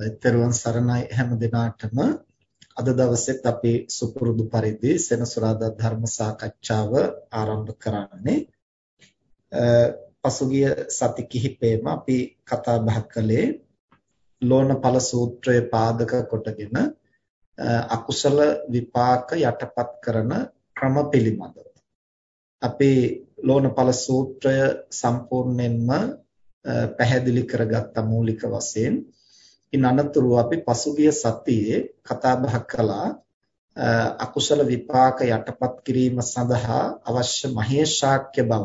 තෙරුවන් සරණයි හැම දිනාටම. අද දවසෙත් අපි සුපුරුදු පරිදි සෙනසුරාදා ධර්ම සාකච්ඡාව ආරම්භ කරන්නේ. පසුගිය සති කිහිපෙම අපි කතා බහ කළේ ලෝණපල සූත්‍රය පාදක කොටගෙන අකුසල විපාක යටපත් කරන ක්‍රම පිළිබඳව. අපි ලෝණපල සූත්‍රය සම්පූර්ණයෙන්ම පැහැදිලි කරගත්ත මූලික වශයෙන් ඉන් අනතුරුව අපි පසුගිය සතියේ කතා බහ කළා අකුසල විපාක යටපත් කිරීම සඳහා අවශ්‍ය මහේශාක්‍ය බව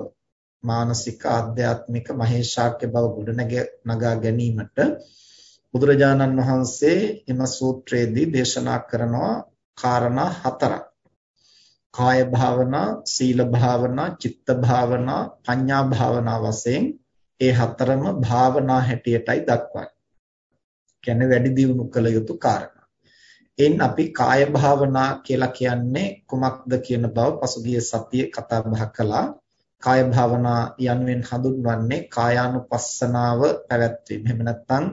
මානසික ආධ්‍යාත්මික මහේශාක්‍ය බව ගොඩනගා ගැනීමට බුදුරජාණන් වහන්සේ එම සූත්‍රයේදී දේශනා කරනවා කාරණා හතරක්. කාය භාවනා සීල භාවනා චිත්ත භාවනා පඤ්ඤා භාවනා වශයෙන් ඒ හතරම භාවනා හැටියටයි දක්වන්නේ. කියන්නේ වැඩි දියුණු කළ යුතු කාරණා. එයින් අපි කාය භාවනා කියලා කියන්නේ කුමක්ද කියන බව පසුගිය සතියේ කතා බහ කළා. කාය භාවනා යනුවෙන් හඳුන්වන්නේ කායානුපස්සනාව පැවැත්වීම. එහෙම නැත්නම්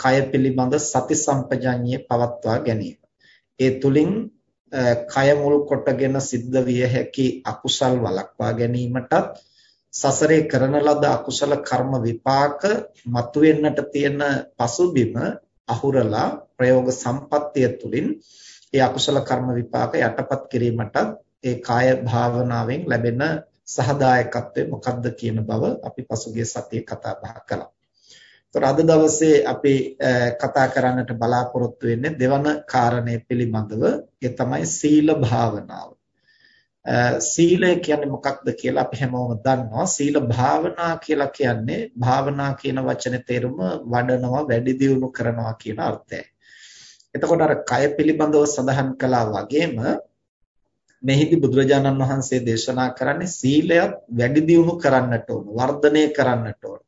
කය පිළිබඳ සති සම්පජඤ්ඤය පවත්වා ගැනීම. ඒ තුලින් කය මුල් කොටගෙන සිද්ධ විය හැකි අකුසල් වළක්වා ගැනීමටත් සසරේ කරන ලද අකුසල කර්ම විපාක මතුවෙන්නට තියෙන පසුබිම අහුරලා ප්‍රයෝග සම්පත්තිය තුළින් ඒ අකුසල කර්ම විපාක යටපත් කිරීමටත් ඒ කාය භාවනාවෙන් ලැබෙන සහදායකත්වය මොකක්ද කියන බව අපි පසුගිය සතියේ කතා බහ කළා. ඒතර අද දවසේ අපි කතා කරන්නට බලාපොරොත්තු වෙන්නේ දෙවන කාරණය පිළිබඳව ඒ තමයි සීල භාවනාව. සීලය කියන්නේ මොකක්ද කියලා අපි හැමෝම දන්නවා. සීල භාවනා කියලා කියන්නේ භාවනා කියන වචනේ තේරුම වඩනවා, වැඩි දියුණු කරනවා කියන අර්ථයයි. එතකොට අර කය පිළිබඳව සඳහන් කළා වගේම මෙහිදී බුදුරජාණන් වහන්සේ දේශනා කරන්නේ සීලයත් වැඩි දියුණු කරන්නට ඕන, වර්ධනය කරන්නට ඕන.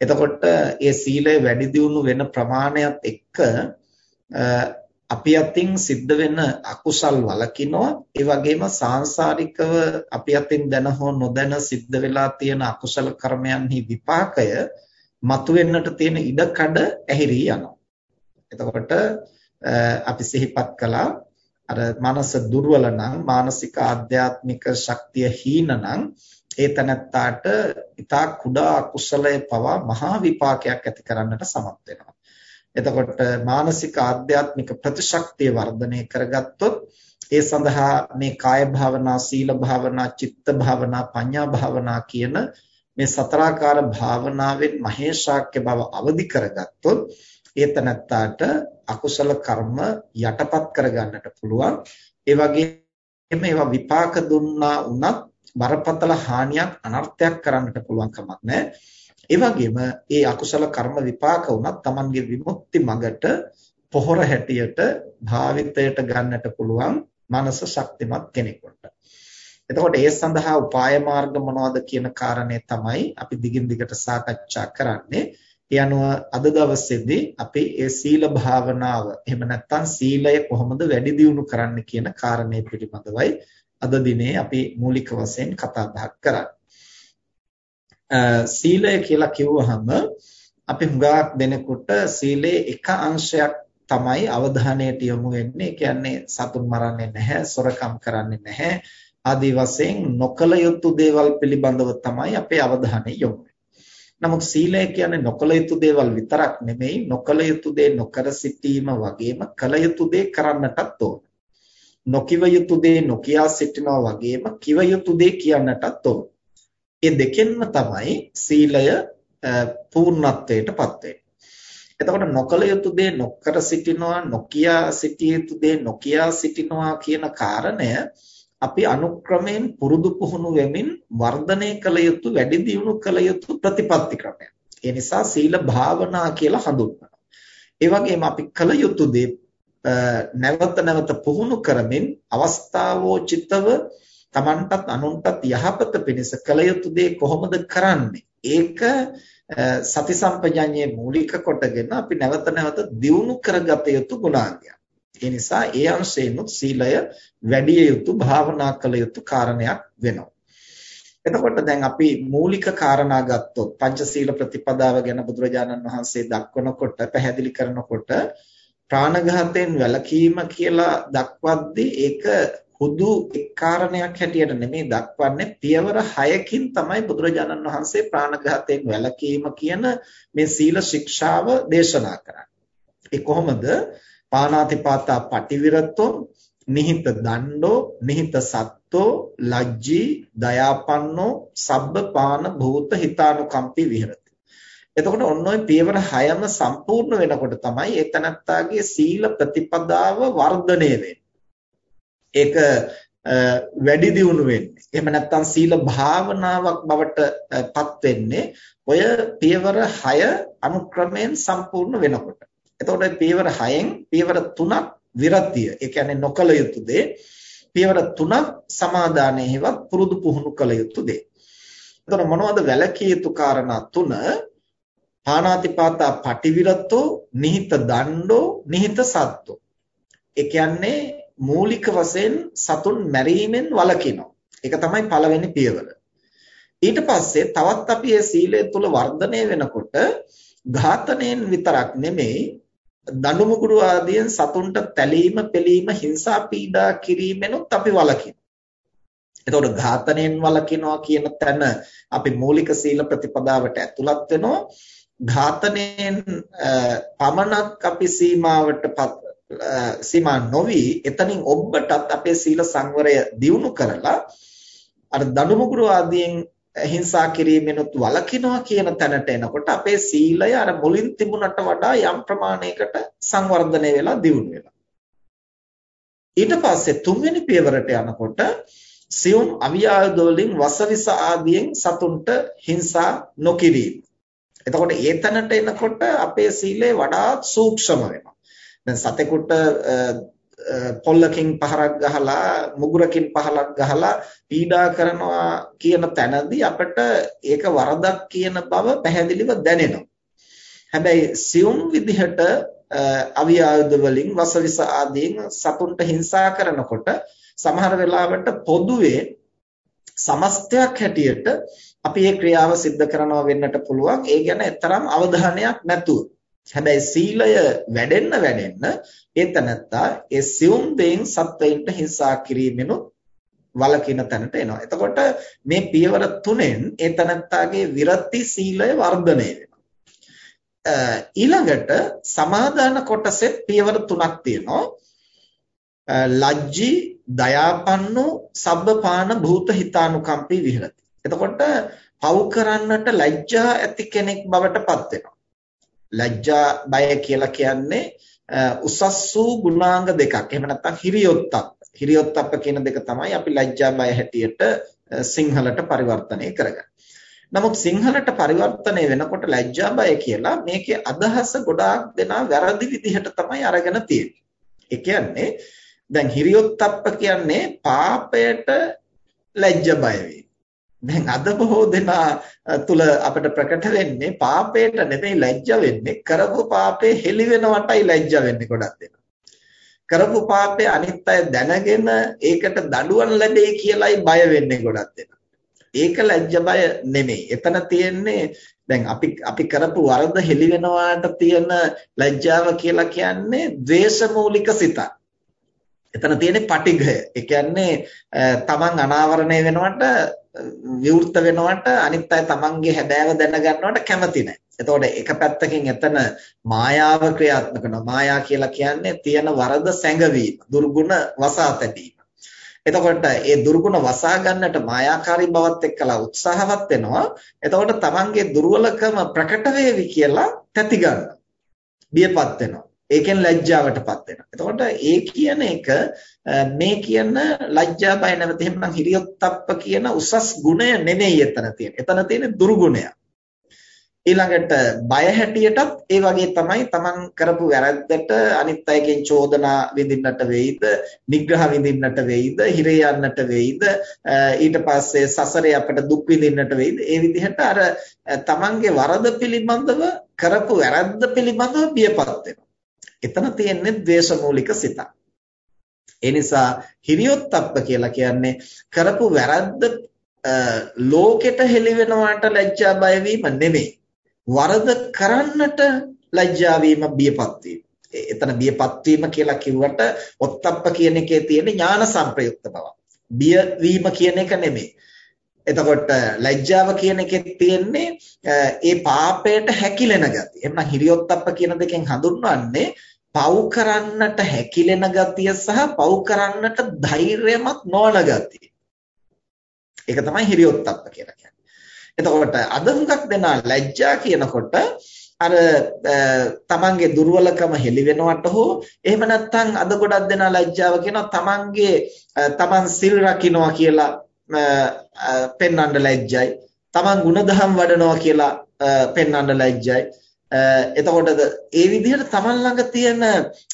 එතකොට ඒ සීලය වැඩි දියුණු වෙන ප්‍රමාණයත් එක්ක අපි අතින් සිද්ධ වෙන අකුසල් වලකිනවා ඒ වගේම සාංශාරිකව අපි අතින් දැන හෝ නොදැන සිද්ධ වෙලා තියෙන අකුසල කර්මයන්හි විපාකය මතුවෙන්නට තියෙන ඉඩකඩ ඇහිරී යනවා. එතකොට අපි සිහිපත් කළා. අර මනස දුර්වල නම් මානසික ආධ්‍යාත්මික ශක්තිය හීන නම් ඒ තනත්තාට ඊට කුඩා අකුසලයේ පවා මහා විපාකයක් ඇති කරන්නට සමත් වෙනවා. එතකොට මානසික ආධ්‍යාත්මික ප්‍රතිශක්තිය වර්ධනය කරගත්තොත් ඒ සඳහා මේ කාය භාවනා, සීල භාවනා, චිත්ත භාවනා, පඤ්ඤා භාවනා කියන මේ සතරාකාර භාවනාවෙන් මහේශාක්‍ය බව අවදි කරගත්තොත් ඒ තනත්තාට අකුසල කර්ම යටපත් කරගන්නට පුළුවන්. ඒ වගේම ඒවා විපාක දුන්නා වුණත් බරපතල හානියක් අනර්ථයක් කරන්නට පුළුවන් කමක් නැහැ. ඒ වගේම ඒ අකුසල කර්ම විපාක වුණත් Tamanගේ විමුක්ති මගට පොහොර හැටියට භාවිතයට ගන්නට පුළුවන් මනස ශක්තිමත් කෙනෙකුට. එතකොට ඒ සඳහා උපාය මාර්ග මොනවද කියන කාරණේ තමයි අපි දිගින් දිගට සාකච්ඡා කරන්නේ. ඒ අනුව අද දවසේදී අපි ඒ සීල භාවනාව එහෙම නැත්නම් සීලය කොහොමද වැඩි දියුණු කරන්න කියන කාරණේ පිළිබඳවයි අද දිනේ අපි මූලික වශයෙන් කතා බහ කරන්නේ. සීලය කියලා කිව්වහම අපි හුඟක් දෙනකොට සීලේ එක අංශයක් තමයි අවධානයට යොමු වෙන්නේ. කියන්නේ සතුන් මරන්නේ නැහැ, සොරකම් කරන්නේ නැහැ. ආදී වශයෙන් නොකල යුතු දේවල් පිළිබඳව තමයි අපේ අවධානය යොමු නමුත් සීලය කියන්නේ නොකල යුතු දේවල් විතරක් නෙමෙයි, නොකල යුතු දේ නොකර සිටීම වගේම කල යුතු දේ කරන්නටත් ඕන. නොකිව යුතු දේ නොකියා සිටිනවා වගේම කිව යුතු දේ කියන්නටත් ඕන. ඒ දෙකෙන්ම තමයි සීලය පූර්ණත්වයටපත් වෙන්නේ. එතකොට නොකල යුතු දේ නොකර සිටිනවා නොකියා සිටිය යුතු දේ නොකියා සිටිනවා කියන කාරණය අපි අනුක්‍රමයෙන් පුරුදු පුහුණු වෙමින් වර්ධනය කළ යුතු වැඩි දියුණු කළ යුතු ප්‍රතිපත්ති ක්‍රමයක්. ඒ නිසා සීල භාවනා කියලා හඳුන්වනවා. ඒ වගේම අපි කළ යුතු දේ නැවත නැවත පුහුණු කරමින් අවස්ථාවෝචිතව Tamanටත් අනුන්ටත් යහපත පිණිස කළ යුතු දේ කොහොමද කරන්නේ? ඒක සති සම්පජඤ්ඤයේ මූලික කොටගෙන අපි නැවත නැවත දියුණු කරගත යුතු ගුණාංගයක්. ඒ නිසා ඒ අංශයෙන්ුත් සීලය වැඩි යුතු භාවනා කළ යුතු කාරණයක් වෙනවා. එතකොට දැන් අපි මූලික කාරණා ගත්තොත් පංචශීල ප්‍රතිපදාව ගැන බුදුරජාණන් වහන්සේ දක්වනකොට පැහැදිලි කරනකොට ප්‍රාණඝාතයෙන් වැළකීම කියලා දක්වද්දී ඒක හුදු එක් කාරණයක් හැටියට නෙමෙයි දක්වන්නේ පියවර 6කින් තමයි බුදුරජාණන් වහන්සේ ප්‍රාණඝාතයෙන් වැළකීම කියන මේ සීල ශික්ෂාව දේශනා කරන්නේ. ඒ කොහොමද? පාණාතිපාතා පටිවිරතෝ නිහිත දණ්ඩෝ නිහිත සත්තෝ ලජ්ජී දයාපන්නෝ සබ්බපාන භූත හිතානුකම්පි විහෙරති එතකොට ඔන්න ඔය පියවර 6ම සම්පූර්ණ වෙනකොට තමයි ඒ තනත්තාගේ සීල ප්‍රතිපදාව වර්ධනය වෙන්නේ ඒක වැඩි දියුණු වෙන්නේ එහෙම නැත්නම් සීල භාවනාවක් බවට පත් වෙන්නේ ඔය පියවර 6 අනුක්‍රමයෙන් සම්පූර්ණ වෙනකොට එතකොට පියවර 6න් පියවර 3ක් විරතිය ඒ කියන්නේ නොකල යුතු දේ පියවර තුනක් සමාදානයේවත් පුරුදු පුහුණු කළ යුතු දේ. එතකොට මොනවද වැලකී යුතු කාරණා තුන? පාණාතිපාතා පටිවිරතෝ නිහිත දණ්ඩෝ නිහිත සත්තු. ඒ කියන්නේ මූලික වශයෙන් සතුන් මැරීමෙන් වළකිනවා. ඒක තමයි පළවෙනි පියවර. ඊට පස්සේ තවත් අපි මේ සීලය තුල වර්ධනය වෙනකොට ඝාතනයෙන් විතරක් නෙමෙයි දඬුමුගුරු ආදියෙන් සතුන්ට තැලීම, පෙලීම, හිංසා පීඩා කිරීමෙනුත් අපි වළකිනවා. එතකොට ඝාතනයෙන් වළකිනවා කියන තැන අපි මූලික සීල ප්‍රතිපදාවට ඇතුළත් වෙනවා. ඝාතනයෙන් පමණක් අපි සීමාවටපත් සීමා නොවි එතනින් ඔබටත් අපේ සීල සංවරය දියුණු කරලා අර දඬුමුගුරු ආදියෙන් හිංසා කිරීමෙනුත් වළකිනවා කියන තැනට එනකොට අපේ සීලය අර මුලින් තිබුණට වඩා යම් ප්‍රමාණයකට සංවර්ධනය වෙලා දියුණු වෙනවා. ඊට පස්සේ තුන්වෙනි පියවරට යනකොට සියුම් අවියායුධ වලින් වසවිස ආදියෙන් සතුන්ට හිංසා නොකිරීම. එතකොට ඒ තැනට එනකොට අපේ සීලය වඩාත් සූක්ෂම වෙනවා. දැන් සතෙකුට පොල්ලකින් පහරක් ගහලා මුගුරකින් පහලක් ගහලා පීඩා කරනවා කියන තැනදී අපිට ඒක වරදක් කියන බව පැහැදිලිව දැනෙනවා. හැබැයි සියුම් විදිහට අවියායුධ වලින් වසවිස ආදීන් සතුන්ට හිංසා කරනකොට සමහර වෙලාවට පොදුවේ සමස්තයක් හැටියට අපි මේ ක්‍රියාව සිද්ධ කරනවා වෙන්නට පුළුවන්. ඒ ගැන තරම් අවධානයක් නැතුව හැබැයි සීලය වැඩෙන්න වැඩෙන්න ඒ තනත්තා ඒ සියුම් දෙයින් සත්වයින්ට හිංසා කිරීමෙනුත් වලකින තැනට එනවා. එතකොට මේ පියවර තුනෙන් ඒ තනත්තාගේ විරති සීලය වර්ධනය වෙනවා. ඊළඟට සමාදාන කොටසෙත් පියවර තුනක් තියෙනවා. ලජ්ජී දයාපන්නෝ සබ්බපාන භූත හිතානුකම්පී විහෙරති. එතකොට පව් කරන්නට ලැජ්ජා ඇති කෙනෙක් බවට පත් වෙනවා. ලැජ්ජා බය කියලා කියන්නේ උසස් වූ ගුණාංග දෙකක්. එහෙම නැත්නම් හිරියොත්ප්ප. හිරියොත්ප්ප කියන දෙක තමයි අපි ලැජ්ජා බය හැටියට සිංහලට පරිවර්තනය කරගන්නේ. නමුත් සිංහලට පරිවර්තනය වෙනකොට ලැජ්ජා බය කියලා මේකේ අදහස ගොඩාක් දෙනා වැරදි විදිහට තමයි අරගෙන තියෙන්නේ. ඒ කියන්නේ දැන් හිරියොත්ප්ප කියන්නේ පාපයට ලැජ්ජ බය වේ. දැන් අද බොහෝ දෙනා තුල අපිට ප්‍රකට වෙන්නේ පාපයට නෙමෙයි ලැජ්ජ වෙන්නේ කරපු පාපේ හෙලි වෙනවටයි ලැජ්ජ වෙන්නේ ගොඩක් දෙනා. කරපු පාපේ අනිත් අය දැනගෙන ඒකට දඬුවම් ලැබෙයි කියලායි බය වෙන්නේ ගොඩක් දෙනා. ඒක ලැජ්ජ බය නෙමෙයි. එතන තියෙන්නේ දැන් අපි අපි කරපු වරද හෙලි වෙනවාට තියෙන ලැජ්ජාව කියලා කියන්නේ ද්වේෂමූලික සිතක්. එතන තියෙන්නේ පටිඝය. ඒ කියන්නේ තමන් අනාවරණය වෙනවට විවෘත වෙනවට අනිත් අය තමන්ගේ හැබෑව දැනගන්නවට කැමති නැහැ. එතකොට එක පැත්තකින් එතන මායාව ක්‍රියාත්මක කරනවා. මායා කියලා කියන්නේ තියෙන වරද සැඟවීම, දුර්ගුණ වසා තැබීම. එතකොට ඒ දුර්ගුණ වසා ගන්නට මායාකාරී බවත් එක්කලා උත්සාහවත් වෙනවා. එතකොට තමන්ගේ දුර්වලකම ප්‍රකට වේවි කියලා තැති ගන්නවා. බියපත් වෙනවා. ඒකෙන් ලැජ්ජාවටපත් වෙනවා. එතකොට ඒ කියන එක මේ කියන ලැජ්ජා බය නැවත එහෙනම් හිරියොත්ප්ප කියන උසස් ගුණය නෙමෙයි එතන තියෙන්නේ. එතන තියෙන්නේ දුර්ගුණය. ඊළඟට බය හැටියටත් ඒ වගේ තමයි Taman කරපු වැරද්දට අනිත් අයගෙන් චෝදනා විඳින්නට වෙයිද, නිග්‍රහ විඳින්නට වෙයිද, හිරේ යන්නට වෙයිද, ඊට පස්සේ සසරේ අපට දුක් විඳින්නට වෙයිද? ඒ විදිහට අර Tamanගේ වරද පිළිබඳව කරපු වැරද්ද පිළිබඳව බියපත් වෙනවා. එතන තියෙන්නේ ද්වේෂමූලික සිතක්. ඒ නිසා හිරියොත්ප්ප කියලා කියන්නේ කරපු වැරද්ද ලෝකෙට හෙළි වෙනවට ලැජ්ජා බය වීම නෙමෙයි. වරද කරන්නට ලැජ්ජා වීම බියපත් වීම. එතන බියපත් වීම කියලා කිව්වට ඔත්තප්ප කියන එකේ තියෙන ඥාන සංප්‍රයුක්ත බව. බිය වීම කියන එක නෙමෙයි. එතකොට ලැජ්ජාව කියන එකෙත් තියෙන්නේ ඒ පාපයට හැකිලෙන ගතිය. එහෙනම් හිරියොත්ප්ප කියන දෙකෙන් හඳුන්වන්නේ පව් කරන්නට හැකිලෙන ගතිය සහ පව් කරන්නට ධෛර්යමත් නොවන ගතිය. ඒක තමයි හිරියොත්ප්ප කියලා කියන්නේ. එතකොට අද හුඟක් දෙනා ලැජ්ජා කියනකොට අර තමන්ගේ දුර්වලකම හෙළි වෙනවට හෝ එහෙම නැත්නම් අද ගොඩක් දෙනා ලැජ්ජාව කියනවා තමන්ගේ තමන් සිල් රකින්නවා කියලා පෙන්වන්න ලැජ්ජයි. තමන් ಗುಣධම් වඩනවා කියලා පෙන්වන්න ලැජ්ජයි. එතකොට ඒ විදිහට තමන් ළඟ තියෙන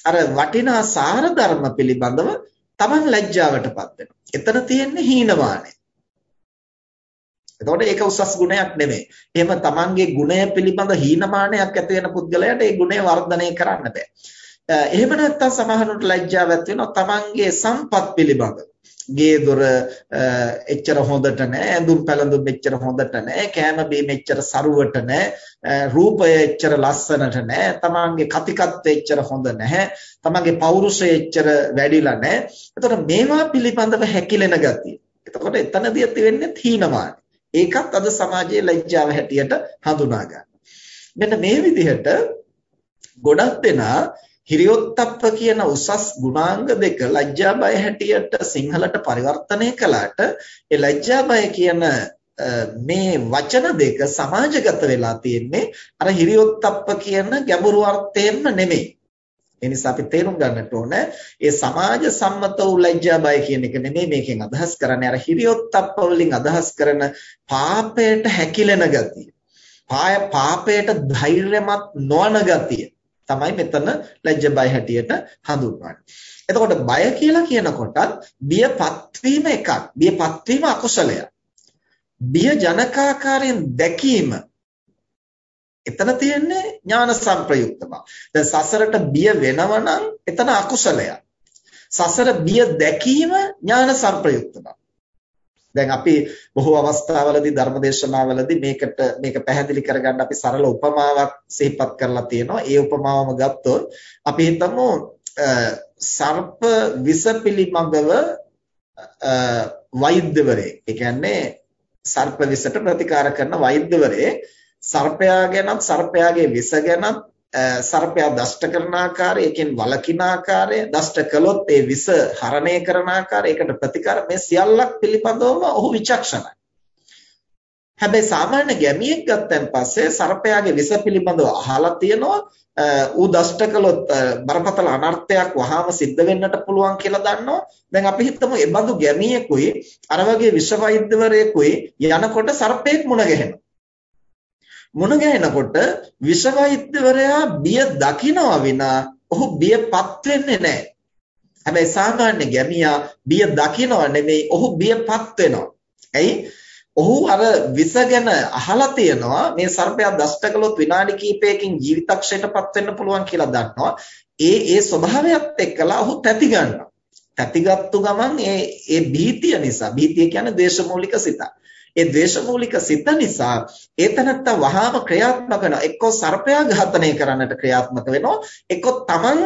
අර වටිනා සාර ධර්ම පිළිබඳව තමන් ලැජ්ජාවටපත් වෙනවා. එතන තියෙන්නේ හීනමානය. එතකොට ඒක උසස් ගුණයක් නෙමෙයි. එහෙම තමන්ගේ ගුණය පිළිබඳ හීනමානයක් ඇති වෙන පුද්ගලයාට ඒ ගුණය වර්ධනය කරන්න බෑ. එහෙම නැත්නම් සමහරවිට ලැජ්ජාවක් වෙනවා තමන්ගේ සම්පත් පිළිබඳ. ගේ දොර එච්චර හොඳට නැහැ ඇඳුම් පැළඳුම් එච්චර හොඳට නැහැ කෑම බීම එච්චර සරුවට නැහැ රූපය එච්චර ලස්සනට නැහැ තමන්ගේ කතිකත්වය එච්චර හොඳ නැහැ තමන්ගේ පෞරුෂය එච්චර වැඩිලා නැහැ එතකොට මේවා පිළිබඳව හැකිලෙන ගතිය. එතකොට එතනදී ඇති වෙන්නේ තීනමානයි ඒකත් අද සමාජයේ ලැජ්ජාව හැටියට හඳුනා ගන්න. මෙන්න මේ විදිහට ගොඩක් දෙනා හිරියොත්ප්ප කියන උසස් ගුණාංග දෙක ලැජ්ජා බය හැටියට සිංහලට පරිවර්තනය කළාට ඒ ලැජ්ජා බය කියන මේ වචන දෙක සමාජගත වෙලා තියෙන්නේ අර හිරියොත්ප්ප කියන ගැඹුරු අර්ථයෙන්ම නෙමෙයි. ඒ නිසා අපි තේරුම් ගන්නට ඕන ඒ සමාජ සම්මත වූ ලැජ්ජා බය කියන එක නෙමෙයි මේකෙන් අදහස් කරන්නේ අර හිරියොත්ප්ප වලින් අදහස් කරන පාපයට හැකිලෙන ගතිය. පාය පාපයට ධෛර්යමත් නොවන ගතිය තමයි මෙතන ලැජ්ජ බය හැටියට හඳුන්වන්නේ. එතකොට බය කියලා කියනකොටත් බියපත් වීම එකක්. බියපත් වීම අකුසලයක්. බිය ජනකාකාරයෙන් දැකීම එතන තියෙන්නේ ඥාන සංප්‍රයුක්ත බව. දැන් සසරට බිය වෙනවනම් එතන අකුසලයක්. සසර බිය දැකීම ඥාන සංප්‍රයුක්ත බව. දැන් අපි බොහෝ අවස්ථාවලදී ධර්මදේශනාවලදී මේකට මේක පැහැදිලි කරගන්න අපි සරල උපමාවක් සිහිපත් කරලා තියෙනවා. ඒ උපමාවම ගත්තොත් අපි හිතමු සර්ප විස පිළිබඳව වෛද්‍යවරයෙක්. ඒ කියන්නේ සර්ප විසට ප්‍රතිකාර කරන වෛද්‍යවරයෙක් සර්පයා ගැනත් සර්පයාගේ විස ගැනත් සර්පයා දෂ්ට කරන ආකාරය, ඒකෙන් වළකින ආකාරය, දෂ්ට කළොත් ඒ විස හරණය කරන ආකාරය, ඒකට ප්‍රතිකාර මේ සියල්ලක් පිළිබඳවම ඔහු විචක්ෂණයි. හැබැයි සාමාන්‍ය ගැමියෙක් ගත්තන් පස්සේ සර්පයාගේ විස පිළිබඳව අහලා තියෙනවා ඌ දෂ්ට කළොත් බරපතල අනර්ථයක් වහාම සිද්ධ වෙන්නට පුළුවන් කියලා දන්නවා. දැන් අපි හිතමු ඒ බඳු ගැමියෙකුයි අර වගේ විෂ වෛද්‍යවරයෙකුයි යනකොට සර්පෙක් මුණ ගැහෙනවා. මුණ ගැහෙනකොට විෂ වෛද්‍යවරයා බිය දකිනවා විනා ඔහු බියපත් වෙන්නේ නැහැ. හැබැයි සාමාන්‍ය ගැමියා බිය දකිනවා නෙමෙයි ඔහු බියපත් වෙනවා. ඇයි? ඔහු අර විස ගැන අහලා තියෙනවා මේ සර්පයා දෂ්ට කළොත් විනාඩි කිහිපයකින් ජීවිතක්ෂයටපත් වෙන්න පුළුවන් කියලා දන්නවා. ඒ ඒ ස්වභාවයත් එක්කලා ඔහු තැති ගන්නවා. තැතිගත්තු ගමන් ඒ ඒ භීතිය නිසා භීතිය කියන්නේ දේශමූලික සිතක්. ඒ ද්වේෂමූලික සිත නිසා ඒ තනත්ත වහාම ක්‍රියාත්මක වෙනවා. එක්කෝ සර්පයා ඝාතනය කරන්නට ක්‍රියාත්මක වෙනවා. එක්කෝ තමන්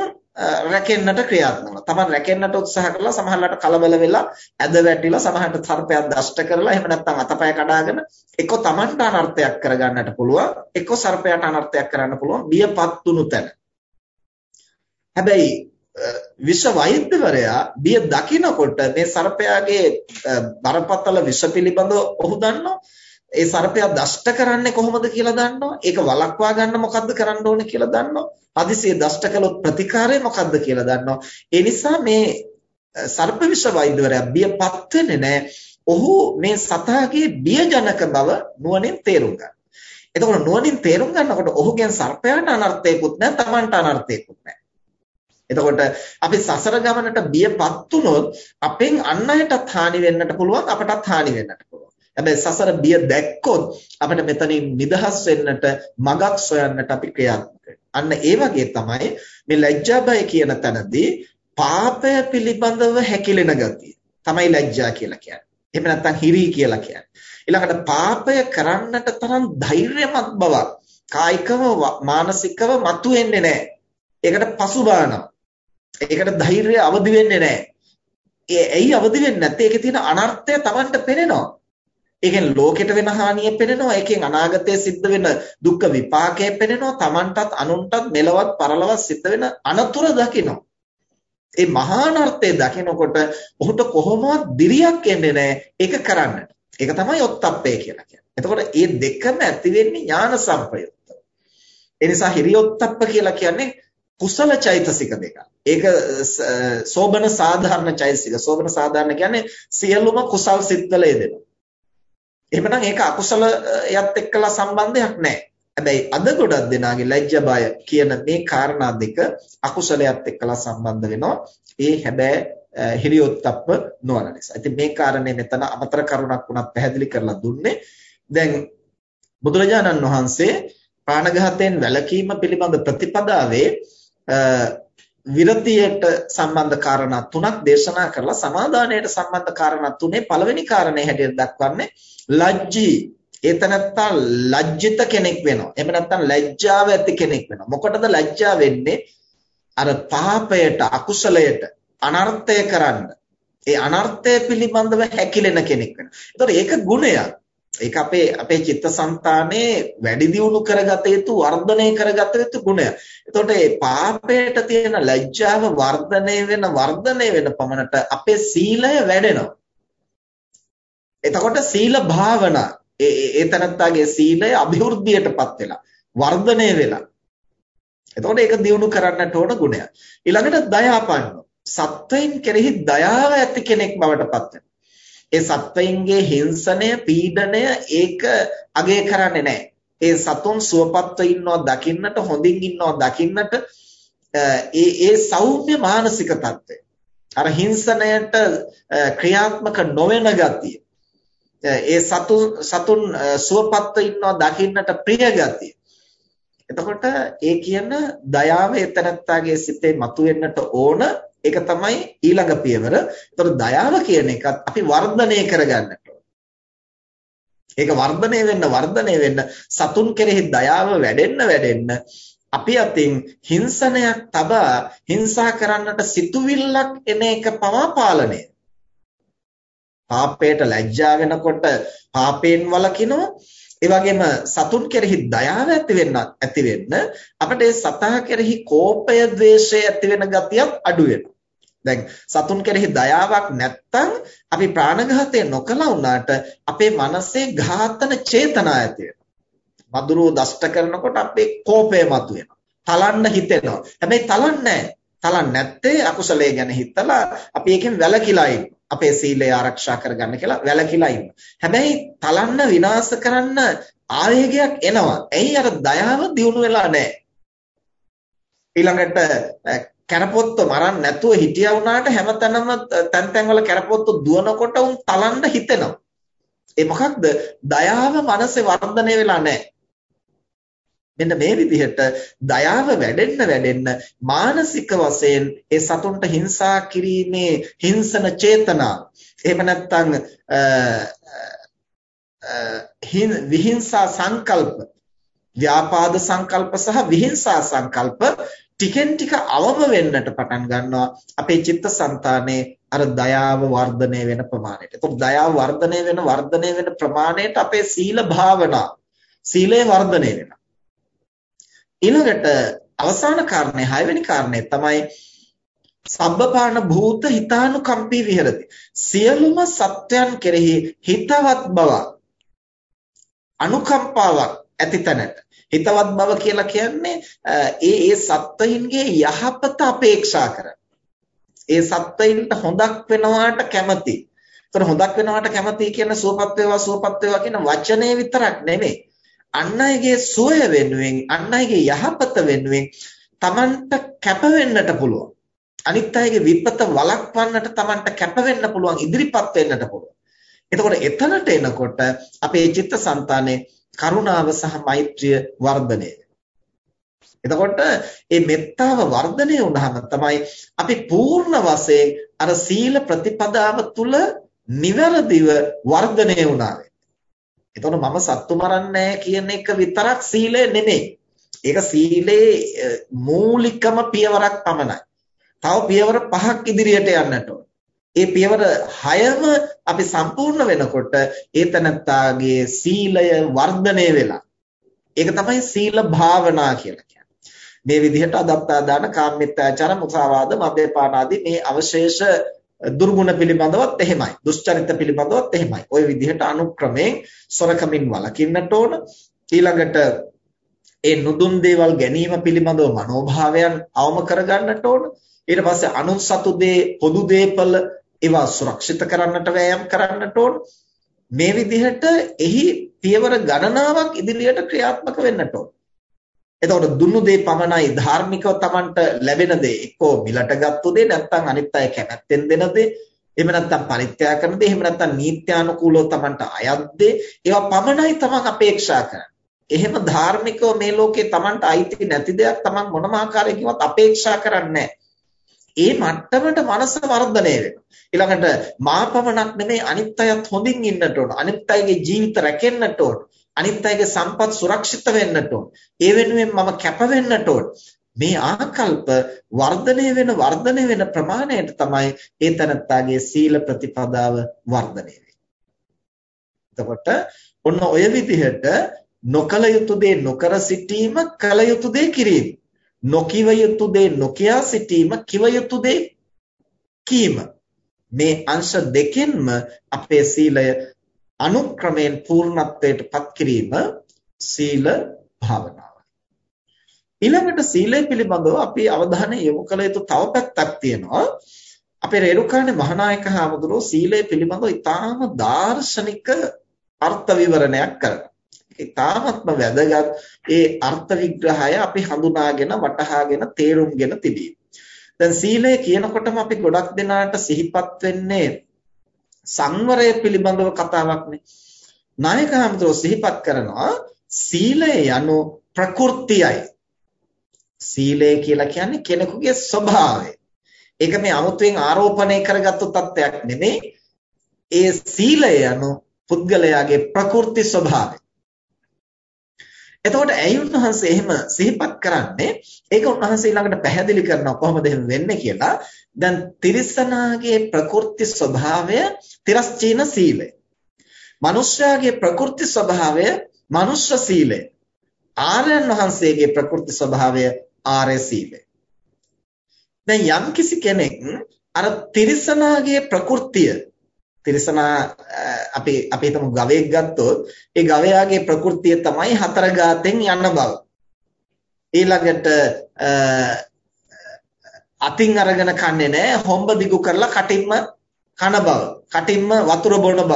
රැකෙන්නට ක්‍රියාත්මක වෙනවා. තමන් රැකෙන්නට උත්සාහ කරලා සමහරවිට කලබල වෙලා ඇද වැටිලා සමහරවිට සර්පයා දෂ්ට කරලා එහෙම නැත්නම් අතපය කඩාගෙන එක්කෝ තමන්ට අනර්ථයක් කරගන්නට පුළුවන්. එක්කෝ සර්පයාට අනර්ථයක් කරන්න පුළුවන්. බියපත් තුණු තැන. හැබැයි විෂ වෛද්‍යවරයා බිය දකිනකොට මේ සර්පයාගේ බරපතල විෂ පිළිබඳව ඔහු දන්නවා. ඒ සර්පයා දෂ්ට කරන්නේ කොහොමද කියලා දන්නවා. ඒක වළක්වා ගන්න මොකද්ද කරන්න ඕනේ කියලා දන්නවා. හදිසියෙ දෂ්ට කළොත් ප්‍රතිකාරය මොකද්ද කියලා දන්නවා. ඒ නිසා මේ සර්ප විෂ වෛද්‍යවරයා බියපත් වෙන්නේ නැහැ. ඔහු මේ සතාගේ බියජනක බව නුවණින් තේරුම් ගන්නවා. එතකොට නුවණින් තේරුම් ගන්නකොට ඔහුගෙන් සර්පයාට අනර්ථයකුත් නැහැ, Tamanට අනර්ථයකුත් නැහැ. එතකොට අපි සසර ගමනට බියපත් වුණොත් අපෙන් අන් අයටත් හානි වෙන්නට පුළුවන් අපටත් හානි වෙන්නට පුළුවන්. හැබැයි සසර බිය දැක්කොත් අපිට මෙතනින් නිදහස් වෙන්නට මගක් සොයන්නට අපි ක්‍රියාත්මක අන්න ඒ වගේ තමයි මේ ලැජ්ජා බය කියන තැනදී පාපය පිළිබඳව හැකිලෙන ගතිය. තමයි ලැජ්ජා කියලා කියන්නේ. එහෙම නැත්නම් හිරි කියලා කියන්නේ. ඊළඟට පාපය කරන්නට තරම් ධෛර්යමත් බවක් කායිකව මානසිකව මතුවෙන්නේ නැහැ. ඒකට පසුබානවා. ඒකට ධෛර්යය අවදි වෙන්නේ නැහැ. ඒ ඇයි අවදි වෙන්නේ නැත්තේ? ඒකේ තියෙන අනර්ථය Tamanට පේනවා. ඒකෙන් ලෝකෙට වෙන හානිය පේනවා. ඒකෙන් අනාගතයේ සිද්ධ වෙන දුක් විපාකය පේනවා. Tamanටත් අනුන්ටත් මෙලවත් පරලවත් සිද්ධ වෙන අනතුර දකිනවා. ඒ මහානර්ථය දකිනකොට ඔහුට කොහොමවත් දිරියක් එන්නේ නැහැ ඒක කරන්නට. ඒක තමයි ඔත්තප්පේ කියලා කියන්නේ. එතකොට මේ දෙකම ඇති වෙන්නේ ඥාන සම්ප්‍රයුක්ත. ඒ නිසා හිරියොත්තප්ප කියලා කියන්නේ කුසල චෛතසික දෙක. ඒක සෝබන සාධාරණ චෛතසික. සෝබන සාධාරණ කියන්නේ සියලුම කුසල් සිත්වල යෙදෙනවා. එහෙමනම් ඒක අකුසලයත් එක්කලා සම්බන්ධයක් නැහැ. හැබැයි අද ගොඩක් දෙනාගේ ලැජ්ජා බය කියන මේ කාරණා දෙක අකුසලයට එක්කලා සම්බන්ධ වෙනවා. ඒ හැබැයි හිරියොත්ප්ප නොවන නිසා. ඉතින් මේ කාරණේ මෙතන අමතර කරුණක් වුණත් පැහැදිලි කරලා දුන්නේ. දැන් බුදුරජාණන් වහන්සේ ප්‍රාණඝාතයෙන් වැළකීම පිළිබඳ ප්‍රතිපදාවේ විරතියට සම්බන්ධ කාරණා තුනක් දේශනා කරලා සමාදානයට සම්බන්ධ කාරණා තුනේ පළවෙනි කාරණේ හැටියට දක්වන්නේ ලැජ්ජී ඒතනත්තා ලැජ්ජිත කෙනෙක් වෙනවා. එහෙම නැත්නම් ලැජ්ජාව ඇති කෙනෙක් වෙනවා. මොකටද ලැජ්ජා වෙන්නේ? අර පාපයට, අකුසලයට, අනර්ථය කරන්න. ඒ අනර්ථය පිළිබඳව හැකිලෙන කෙනෙක් වෙනවා. ඒතකොට ඒක ගුණයක්. ඒක අපේ අපේ චිත්තසංතානයේ වැඩි දියුණු කරගත යුතු වර්ධනය කරගත යුතු ගුණයක්. එතකොට මේ පාපයට තියෙන ලැජ්ජාව වර්ධනය වෙන වර්ධනය වෙන පමණට අපේ සීලය වැඩෙනවා. එතකොට සීල භාවනා ඒ ඒ තනත්තාගේ සීලය અભිවෘද්ධියටපත් වෙලා වර්ධනය වෙලා. එතකොට ඒක දියුණු කරන්නට ඕන ගුණයක්. ඊළඟට දයාපන්න. සත්වයින් කෙරෙහි දයාව ඇති කෙනෙක් බවට පත් ඒ සත්වයින්ගේ හිංසනය, පීඩනය ඒක අගය කරන්නේ නැහැ. ඒ සතුන් සුවපත්ව ඉන්නවා දකින්නට, හොඳින් ඉන්නවා දකින්නට ඒ ඒ සෞම්‍ය මානසික తත්වය. අර හිංසනයට ක්‍රියාත්මක නොවන ගතිය. ඒ සතුන් සතුන් සුවපත්ව ඉන්නවා දකින්නට ප්‍රිය ගතිය. එතකොට ඒ කියන දයාව එතනත්තාගේ සිතේ මතුවෙන්නට ඕන ඒක තමයි ඊළඟ පියවර. එතකොට දයාව කියන එකත් අපි වර්ධනය කරගන්නට ඕන. ඒක වර්ධනය වෙන්න වර්ධනය වෙන්න සතුන් කෙරෙහි දයාව වැඩෙන්න වැඩෙන්න අපි අතින් හිංසනයක් තබා හිංසා කරන්නට සිතුවිල්ලක් එන එක පවා පාලනය. පාපයට ලැජ්ජා වෙනකොට පාපයෙන් වළකිනවා ඒ වගේම සතුන් කෙරෙහි දයාව ඇති වෙන්න ඇති වෙන්න අපිට ඒ සතා කෙරෙහි කෝපය ද්වේෂය ඇති වෙන ගතියක් අඩු වෙනවා. දැන් සතුන් කෙරෙහි දයාවක් නැත්තම් අපි ප්‍රාණඝාතය නොකළා වුණාට අපේ මනසේ ඝාතන චේතනා ඇති වෙනවා. මధుරෝ දෂ්ට කරනකොට අපේ කෝපය මතුවෙනවා. තලන්න හිතෙනවා. හැබැයි තලන්නේ තලන්නේ නැත්තේ අකුසලයේ ගැන හිතලා අපි ඒකෙන් වැළකීලා ඉන්නවා. අපේ සීලය ආරක්ෂා කරගන්න කියලා වැළකීලා ඉන්නවා. හැබැයි තලන්න විනාශ කරන්න ආවේගයක් එනවා. එයි අර දයාව දියුණු වෙලා නැහැ. ඊළඟට කැරපොත්ත මරන්න නැතුව හිටියා වුණාට හැමතැනම තැන් තැන් වල කැරපොත්ත දුවනකොට උන් තලන්න හිතෙනවා. ඒ මොකක්ද? දයාව මනසේ වර්ධනය වෙලා නැහැ. මෙන්න මේ විදිහට දයාව වැඩෙන්න වැඩෙන්න මානසික වශයෙන් ඒ සතුන්ට හිංසා කිරීමේ හිංසන චේතනා එහෙම නැත්නම් විහිංසා සංකල්ප ව්‍යාපාද සංකල්ප සහ විහිංසා සංකල්ප ටිකෙන් ටික අවම වෙන්නට පටන් ගන්නවා අපේ චිත්තසංතානයේ අර දයාව වර්ධනය වෙන ප්‍රමාණයට. එතකොට දයාව වර්ධනය වෙන වර්ධනය වෙන ප්‍රමාණයට අපේ සීල භාවනා සීලය වර්ධනය වෙනවා. ඊළඟට අවසාන කාරණේ හයවෙනි කාරණේ තමයි සබ්බපාන භූත හිතානුකම්පී විහෙරති. සියලුම සත්වයන් කෙරෙහි හිතවත් බව අනුකම්පාවක් ඇති තැනට හිතවත් බව කියලා කියන්නේ ඒ ඒ සත්වයින්ගේ යහපත අපේක්ෂා කරන. ඒ සත්වයින්ට හොඳක් වෙනවාට කැමති. ඒතර හොඳක් වෙනවාට කැමති කියන සුවපත් වේවා සුවපත් වේවා කියන වචනේ විතරක් නෙමෙයි. අන් අයගේ සුවය වෙනුවෙන් අන් අයගේ යහපත වෙනුවෙන් Tamanට කැප වෙන්නට පුළුවන්. අනිත් අයගේ විපත වළක්වන්නට Tamanට කැප වෙන්න පුළුවන් ඉදිරිපත් වෙන්නට පුළුවන්. එතකොට එතනට එනකොට අපේ චිත්තසංතානයේ කරුණාව සහ මෛත්‍රිය වර්ධනය එතකොට මේ මෙත්තාව වර්ධනය වුණාම තමයි අපි පූර්ණ වශයෙන් අර සීල ප්‍රතිපදාව තුල නිවැරදිව වර්ධනය වුණා. එතකොට මම සත්තු මරන්නේ කියන එක විතරක් සීලය නෙමෙයි. ඒක සීලේ මූලිකම පියවරක් පමණයි. තව පියවර පහක් ඉදිරියට යන්නට ඕන. ඒ පියවර 6ම අපි සම්පූර්ණ වෙනකොට ඒ තනත්තාගේ සීලය වර්ධනය වෙලා. ඒක තමයි සීල භාවනා කියලා කියන්නේ. මේ විදිහට අදත්තා දාන කාමමිත්‍යාචාර මුසාවාද මබ්බේපාන ආදී මේ අවශේෂ දුර්ගුණ පිළිබඳවත් එහෙමයි. දුෂ්චරිත පිළිබඳවත් එහෙමයි. ওই විදිහට අනුක්‍රමයෙන් සොරකමින් වළකින්නට ඕන. ඊළඟට ඒ නුදුන් දේවල් ගැනීම පිළිබඳව මනෝභාවයන් අවම කරගන්නට ඕන. ඊට පස්සේ අනුන් සතු දේ පොදු දේපල ඒවා සුරක්ෂිත කරන්නට වෑයම් කරන්නට ඕන. මේ විදිහට එහි පියවර ගණනාවක් ඉදිරියට ක්‍රියාත්මක වෙන්නට ඕන. එතකොට දුන්නු දේ පමණයි ධාර්මිකව Tamanට ලැබෙන දේ එක්කෝ මිලට ගත්තු දේ නැත්නම් අනිත් අය කැමැත්තෙන් දෙන දේ එහෙම නැත්නම් පරිත්‍යාග කරන දේ එහෙම නැත්නම් නීත්‍යානුකූලව Tamanට අයත් දේ ඒවා පමණයි Taman අපේක්ෂා කරන්නේ. එහෙම ධාර්මිකව මේ ලෝකේ Tamanට අයිති නැති දෙයක් Taman මොනම ආකාරයකින්වත් අපේක්ෂා කරන්නේ ඒ මට්ටමට මනස වර්ධනය වෙනවා. ඊළඟට මා පමණක් නෙමෙයි අනිත් අයත් හොඳින් ඉන්නට ඕන. අනිත් අයගේ ජීවිත රැකෙන්නට ඕන. අනිත් අයගේ සම්පත් සුරක්ෂිත වෙන්නට ඕන. ඒ වෙනුවෙන් මම කැප වෙන්නට ඕන. මේ ආකල්ප වර්ධනය වෙන වර්ධනය වෙන ප්‍රමාණයට තමයි ඒ තනත්තාගේ සීල ප්‍රතිපදාව වර්ධනය වෙන්නේ. එතකොට ඔන්න ඔය විදිහට නොකල යුතු දේ නොකර සිටීම කල යුතු දේ කිරීම. නොකිව යුතු දේ නොකියා සිටීම කිව යුතු දේ කීම. මේ අංශ දෙකෙන්ම අපේ සීලය අනුක්‍රමයෙන් පූර්ණත්වයට පත් කිරීම සීල භාවනාවයි. ඊළඟට සීලය පිළිබඳව අපි අවධානය යොමු කළ යුතු තව පැත්තක් තියෙනවා. අපේ රේරුකාණේ මහානායක හාමුදුරුවෝ සීලය පිළිබඳව ඉතාම දාර්ශනික අර්ථ විවරණයක් කරනවා. ඉතාමත්ම වැදගත් ඒ අර්ථ විග්‍රහය අපි හඳුනාගෙන වටහාගෙන තේරුම්ගෙන තිබීම. දැන් සීලය කියනකොටම අපි ගොඩක් දෙනාට සිහිපත් වෙන්නේ සංවරය පිළිබඳව කතාවක්නේ. නායක හැමතුරෝ සිහිපත් කරනවා සීලය යනු ප්‍රකෘතියයි. සීලය කියලා කියන්නේ කෙනෙකුගේ ස්වභාවය. ඒක මේ 아무තෙන් ආරෝපණය කරගත්තු තත්ත්වයක් නෙමෙයි. ඒ සීලය යනු පුද්ගලයාගේ ප්‍රකෘති ස්වභාවය. එතකොට ඇයි උන්වහන්සේ එහෙම සිහිපත් කරන්නේ? ඒක උන්වහන්සේ ළඟට පැහැදිලි කරනවා කොහොමද එහෙම වෙන්නේ කියලා. දැන් තිරිසනාගේ ප්‍රකෘති ස්වභාවය තිරස්චීන සීලය. මනුෂ්‍යයාගේ ප්‍රකෘති ස්වභාවය මනුෂ්‍ය සීලය. ආර්යයන් වහන්සේගේ ප්‍රකෘති ස්වභාවය ආර්ය සීලය. දැන් යම්කිසි කෙනෙක් අර තිරිසනාගේ ප්‍රകൃතිය තිරසනා අපි අපි හිතමු ගවයෙක් ගත්තොත් ඒ ගවයාගේ ප්‍රകൃතිය තමයි හතර ගාතෙන් යන බව. ඊළඟට අතින් අරගෙන කන්නේ නැහැ හොම්බ දිගු කරලා කටින්ම කන බව. කටින්ම වතුර බොන බව.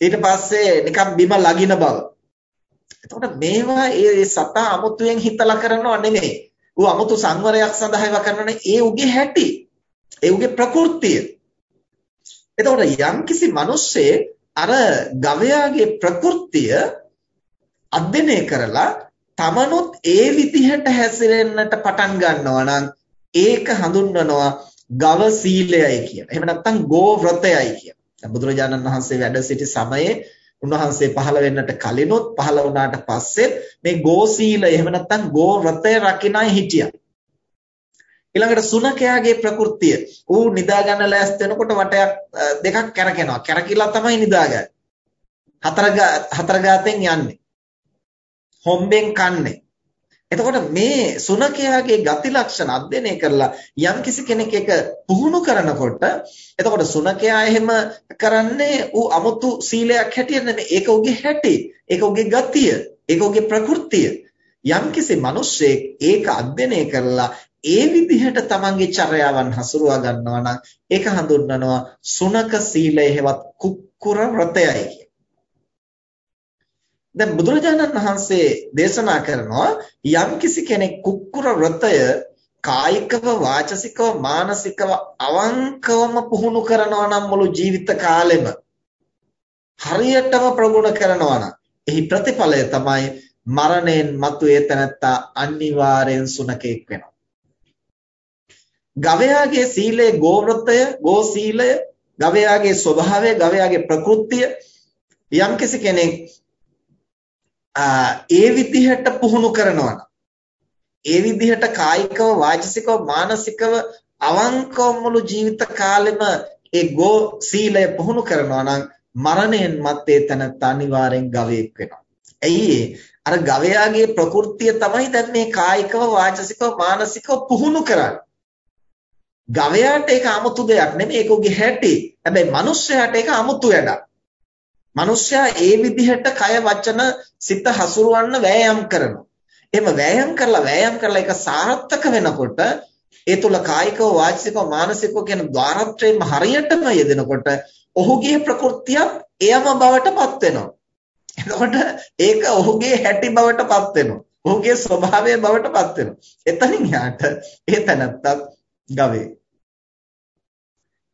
ඊට පස්සේ නිකන් බිම ලගින බව. එතකොට මේවා ඒ සතා අමුතුවෙන් හිතලා කරනව නෙමෙයි. ඌ අමුතු සංවරයක් සඳහා ඒවා කරනනේ ඒ උගේ හැටි. ඒ උගේ ප්‍රകൃතිය. එතකොට යම්කිසි මිනිස්සේ අර ගවයාගේ ප්‍රകൃතිය අධ්‍යයනය කරලා තමනුත් ඒ විදිහට හැසිරෙන්නට පටන් ගන්නවා නම් ඒක හඳුන්වනවා ගව සීලයයි කියලා. එහෙම නැත්නම් ගෝ ව්‍රතයයි කියලා. දැන් බුදුරජාණන් වහන්සේ වැඩ සිටි සමයේ උන්වහන්සේ පහළ වෙන්නට කලිනුත් පහළ වුණාට පස්සෙත් මේ ගෝ සීලය එහෙම නැත්නම් ගෝ ව්‍රතය රකින්නයි හිටියා. ඊළඟට සුනකයාගේ ප්‍රകൃතිය ඌ නිදා ගන්න ලෑස්ති වෙනකොට වටයක් දෙකක් කැරකෙනවා කැරකිලා තමයි නිදාගන්නේ හතර හතර ගාතෙන් යන්නේ හොම්බෙන් කන්නේ එතකොට මේ සුනකයාගේ ගති ලක්ෂණ අධ්‍යයනය කරලා යම් කිසි කෙනෙක් එක පුහුණු කරනකොට එතකොට සුනකයා එහෙම කරන්නේ ඌ 아무තු සීලයක් හැටියට නෙමෙයි ඒක උගේ හැටි ඒක උගේ ගතිය ඒක උගේ ප්‍රകൃතිය. යම් කිසි මිනිස්සෙක් ඒක අධ්‍යයනය කරලා ඒ විදිහට තමන්ගේ චර්යාවන් හසුරුවා ගන්නවා නම් ඒක හඳුන්වනවා සුනක සීලය හෙවත් කුක්කුර වෘතයයි. කියලා දැන් බුදුරජාණන් වහන්සේ දේශනා කරනවා යම්කිසි කෙනෙක් කුක්කුර ව්‍රතය කායිකව වාචසිකව මානසිකව අවංකවම පුහුණු කරනවා නම් මුළු ජීවිත කාලෙම හරියටම ප්‍රගුණ කරනවා නම් එහි ප්‍රතිඵලය තමයි මරණයෙන් මතු ඒ තැනත්තා අනිවාර්යෙන් සුනකෙක් වෙනවා. ගවයාගේ සීලය ගෝවෘතය ගෝ සීලය ගවයාගේ ස්වභාවය, ගවයාගේ ප්‍රകൃතිය යම්කිසි කෙනෙක් ඒ විදිහට පුහුණු කරනවා ඒ විදිහට කායිකව වාචසිකව මානසිකව අවංකව මුළු ජීවිත කාලෙම ඒ ගෝ සීලය පුහුණු කරනවා නම් මරණයෙන් මත්තේ තැනත් අනිවාර්යෙන් ගවයෙක් වෙනවා. ඇයි අර ගවයාගේ ප්‍රകൃතිය තමයි දැන් මේ කායිකව වාචසිකව මානසිකව පුහුණු කරන්නේ. ගවයාට ඒක 아무තු දෙයක් නෙමෙයි ඒක උගේ හැටි. හැබැයි මිනිස්සයාට ඒක 아무තු වැඩක්. මනුෂ්‍යයා ඒ විදිහට කය වචන සිත හසුරවන්න වෑයම් කරනවා. එහෙම වෑයම් කරලා වෑයම් කරලා ඒක සාර්ථක වෙනකොට ඒ තුල කායිකව වාචිකව මානසිකව කියන ద్వාරත්‍රයෙන්ම හරියටම යෙදෙනකොට ඔහුගේ ප්‍රകൃතිය එයම බවටපත් වෙනවා. එතකොට ඒක ඔහුගේ හැටි බවටපත් වෙනවා. ඔහුගේ ස්වභාවය බවටපත් වෙනවා. එතනින් යාට ඒ තැනත්තක් ගවේ.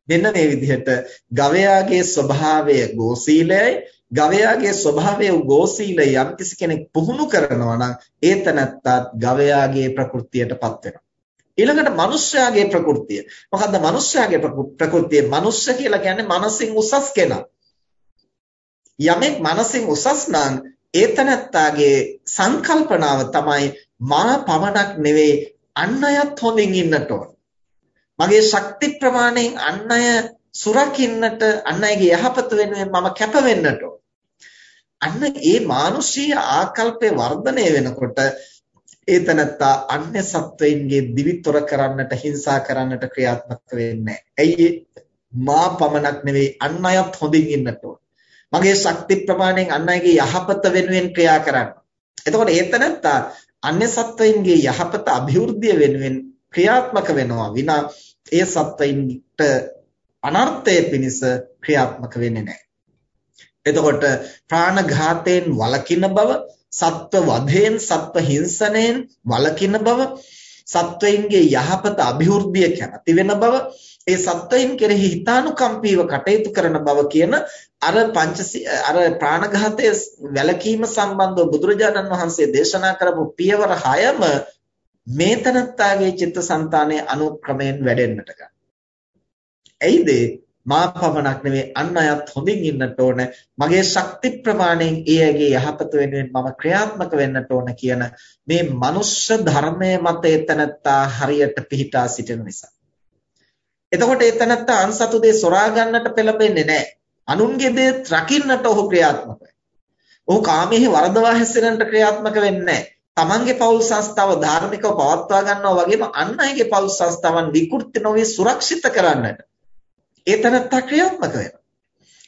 මෙන්න මේ විදිහට ගවයාගේ ස්වභාවය ගෝසීලයයි ගවයාගේ ස්වභාවය ගෝසීලය යම් කිසි කෙනෙක් පුහුණු කරනවා නම් ඒ තනත්තාත් ගවයාගේ ප්‍රകൃතියටපත් වෙනවා. ඊළඟට මිනිස්යාගේ ප්‍රകൃතිය. මොකද්ද මිනිස්යාගේ ප්‍රകൃතිය? මිනිස්ස කියලා කියන්නේ මනසින් උසස් කෙනා. යමෙක් මනසින් උසස් නම් ඒ තනත්තාගේ සංකල්පනාව තමයි මා පමණක් නෙවෙයි අන් අයත් හොඳින් ඉන්නට ඕන. මගේ ශක්ති ප්‍රමාණයෙන් අන් අය සුරකින්නට අන් අයගේ යහපත වෙනුවෙන් මම කැප වෙන්නට ඕන. අන්න ඒ මානුෂීය ආකල්පේ වර්ධනය වෙනකොට ඒ තනත්තා අන්‍ය සත්වයින්ගේ දිවිතොර කරන්නට හිංසා කරන්නට ක්‍රියාත්මක වෙන්නේ ඇයි මා පමණක් නෙවෙයි අන් අයත් හොඳින් ඉන්නට ඕන. මගේ ශක්ති ප්‍රමාණයෙන් අන් අයගේ යහපත වෙනුවෙන් ක්‍රියා කරන්න. එතකොට ඒ තනත්තා අන්‍ය සත්වයින්ගේ යහපත અભිවෘද්ධිය වෙනුවෙන් ක්‍රියාත්මක වෙනවා විනා ඒ සත්වයින්ට අනර්ථය පිණිස ක්‍රියාත්මක වෙන්නේ නැහැ. එතකොට ප්‍රාණඝාතයෙන් වළකින බව සත්ව වධයෙන් සත්ව හිංසනයෙන් වළකින බව සත්වයින්ගේ යහපත અભිවෘද්ධිය කැමති වෙන බව ඒ සත්වයින් කෙරෙහි හිතානුකම්පීව කටයුතු කරන බව කියන අර පංච අර ප්‍රාණඝාතයේ වැළකීම සම්බන්ධව බුදුරජාණන් වහන්සේ දේශනා කරපු පියවර 6ම මේ තනත්තාගේ චිත්තසංතානයේ අනුක්‍රමයෙන් වැඩෙන්නට ගන්න. ඇයිද? මා පමණක් නෙවෙයි අන් අයත් හොඳින් ඉන්නට ඕන මගේ ශක්ති ප්‍රමාණයෙන් ඒ අයගේ යහපත වෙනුවෙන් මම ක්‍රියාත්මක වෙන්නට ඕන කියන මේ මනුෂ්‍ය ධර්මයේ මත එතනත්තා හරියට පිහිටා සිටින නිසා. එතකොට එතනත්තා අන්සතු දේ සොරා ගන්නට පෙළඹෙන්නේ නැහැ. අනුන්ගේ දේ රකින්නට ඔහු ක්‍රියාත්මක ඔහු කාමයේ වරදවා හැසිරෙන්නට ක්‍රියාත්මක වෙන්නේ තමන්ගේ පෞල් සංස්ථාව ධාර්මිකව පවත්වා ගන්නවා වගේම අන් අයගේ පෞල් සංස්ථාවන් විකෘති නොවේ සුරක්ෂිත කරන්නට ඒ තනත්තා ක්‍රියාත්මක වෙනවා.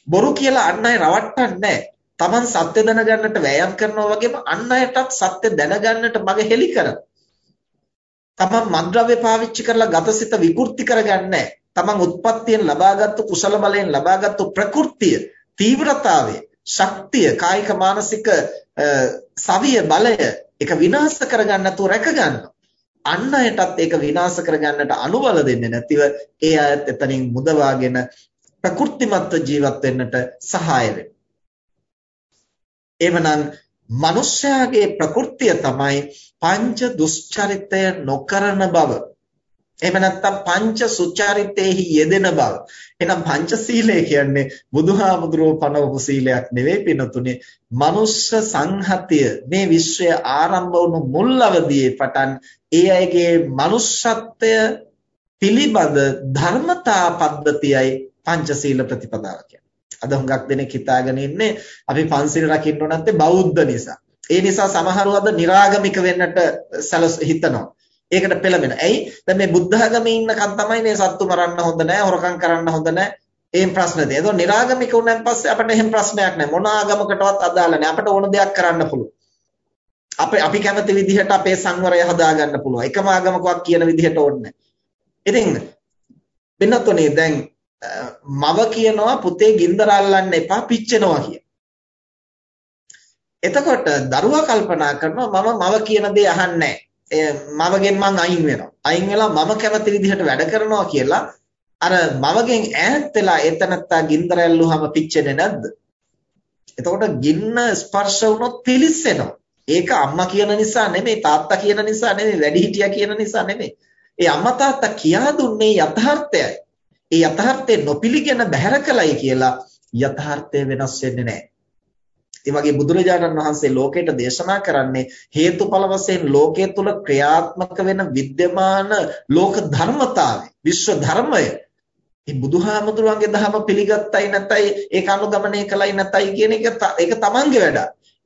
බොරු කියලා අන් අය රවට්ටන්නේ තමන් සත්‍ය දැනගන්නට වෑයම් කරනවා වගේම අන් අයටත් සත්‍ය දැනගන්නට මඟ හෙළි කරනවා. තමන් මද්ද්‍රව්‍ය පාවිච්චි කරලා ගතසිත විකෘති කරගන්නේ තමන් උත්පත්තියෙන් ලබාගත්තු කුසල බලයෙන් ලබාගත්තු ප්‍රകൃතිය තීව්‍රතාවය ශක්තිය කායික මානසික සවිය බලය ඒක විනාශ කරගන්න නැතුව රැක ගන්නවා අන් අයටත් ඒක විනාශ කරගන්නට අනුබල දෙන්නේ නැතිව ඒ අයත් එතනින් මුදවාගෙන ප්‍රකෘතිමත්ව ජීවත් වෙන්නට සහාය වෙනවා. එවනම් මිනිස්යාගේ ප්‍රകൃතිය තමයි පංච දුස්චරිතය නොකරන බව. එහෙම නැත්නම් පංච සුචරිතේහි යෙදෙන බව. එහෙනම් පංචශීලය කියන්නේ බුදුහාමුදුරුවෝ පනවපු සීලයක් නෙවෙයි පිනතුනේ. මනුස්ස සංහතිය මේ විශ්වය ආරම්භ වුණු මුල් අවදියේ පටන් ඒ අයගේ manussත්වය පිළිබඳ ධර්මතා පද්ධතියයි පංචශීල ප්‍රතිපදාව කියන්නේ. අද හුඟක් දෙනෙක් හිතාගෙන ඉන්නේ අපි පන්සිල් රකින්න ඕන නැත්තේ බෞද්ධ නිසා. ඒ නිසා සමහරව අද निराගමික වෙන්නට සැලස හිතනවා. ඒකට පෙළඹෙන. ඇයි? දැන් මේ බුද්ධ ආගමේ ඉන්නකන් තමයි මේ සත්තු මරන්න හොඳ නැහැ, හොරකම් කරන්න හොඳ නැහැ. ඒන් ප්‍රශ්න තියෙනවා. ඒතකොට निराගමික වුණාන් පස්සේ අපිට එහෙම ප්‍රශ්නයක් නැහැ. මොන ආගමකටවත් අදාළ නැහැ. අපිට ඕන දෙයක් කරන්න පුළුවන්. අපි අපි කැමති විදිහට අපේ සංවරය හදාගන්න පුළුවන්. එකම ආගමකවත් කියන විදිහට ඕනේ ඉතින් වෙනතුනේ දැන් මව කියනවා පුතේ ගින්දර අල්ලන්න එපා පිච්චෙනවා කිය. එතකොට දරුවා කල්පනා කරනවා මම මව කියන දේ අහන්නේ මවගෙන් මං අයින් වෙනවා. අයින් වෙලා මම කැමති විදිහට වැඩ කරනවා කියලා අර මවගෙන් ඈත් වෙලා එතනත්තා ගින්දර ඇල්ලුවාම පිච්චෙන්නේ නැද්ද? එතකොට ගින්න ස්පර්ශ වුණොත් පිලිස්සෙනවා. ඒක අම්මා කියන නිසා නෙමෙයි තාත්තා කියන නිසා නෙමෙයි වැඩිහිටියා කියන නිසා නෙමෙයි. ඒ අම්මා තාත්තා කියා දුන්නේ යථාර්ථයයි. ඒ යථාර්ථය නොපිළිගෙන බැහැර කළයි කියලා යථාර්ථය වෙනස් වෙන්නේ නැහැ. ඉතින් වගේ බුදුරජාණන් වහන්සේ ලෝකයට දේශනා කරන්නේ හේතුඵල වශයෙන් ලෝකයේ තුල ක්‍රියාත්මක වෙන विद्यमान ලෝක ධර්මතාවය විශ්ව ධර්මය මේ බුදුහාමුදුරන්ගේ ධර්ම පිළිගත්තයි නැතයි ඒක අනුගමනය කළයි නැතයි කියන එක ඒක තමන්ගේ වැඩ.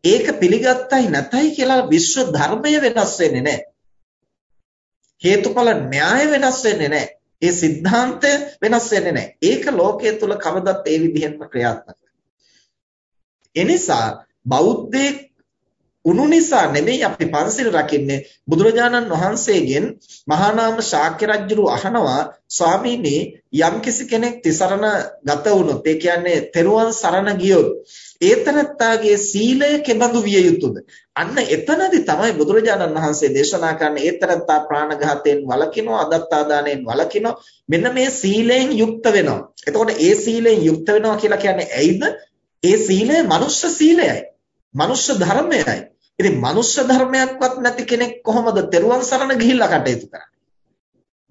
ඒක පිළිගත්තයි නැතයි කියලා විශ්ව ධර්මය වෙනස් වෙන්නේ නැහැ. හේතුඵල න්‍යාය වෙනස් වෙන්නේ නැහැ. ඒ સિદ્ધාන්තය වෙනස් වෙන්නේ නැහැ. ඒක ලෝකයේ තුල කවදත් ඒ විදිහෙන්ම ක්‍රියාත්මක එනිසා බෞද්ධයෙක් උණු නිසා නෙමෙයි අපි පන්සිල් රකින්නේ. බුදුරජාණන් වහන්සේගෙන් මහානාම ශාක්‍ය රජුරු අහනවා ස්වාමීනි යම්කිසි කෙනෙක් තිසරණ ගත වුණොත් ඒ කියන්නේ තෙරුවන් සරණ ගියොත් ඒතනත්තාගේ සීලය කෙබඳු විය යුතුද? අන්න එතනදි තමයි බුදුරජාණන් වහන්සේ දේශනා කරන්නේ. ඒතරත්තා ප්‍රාණඝාතයෙන් වළකිනවා අදත්තාදානයෙන් වළකිනවා මෙන්න මේ සීලයෙන් යුක්ත වෙනවා. එතකොට ඒ සීලයෙන් යුක්ත වෙනවා කියලා කියන්නේ ඇයිද? ඒ සීලය මනුෂ්‍ය සීලයයි. මනුෂ්‍ය ධර්මයයි. ඉතින් මනුෂ්‍ය ධර්මයක්වත් නැති කෙනෙක් කොහොමද තෙරුවන් සරණ ගිහිල්ලා කටයුතු කරන්නේ?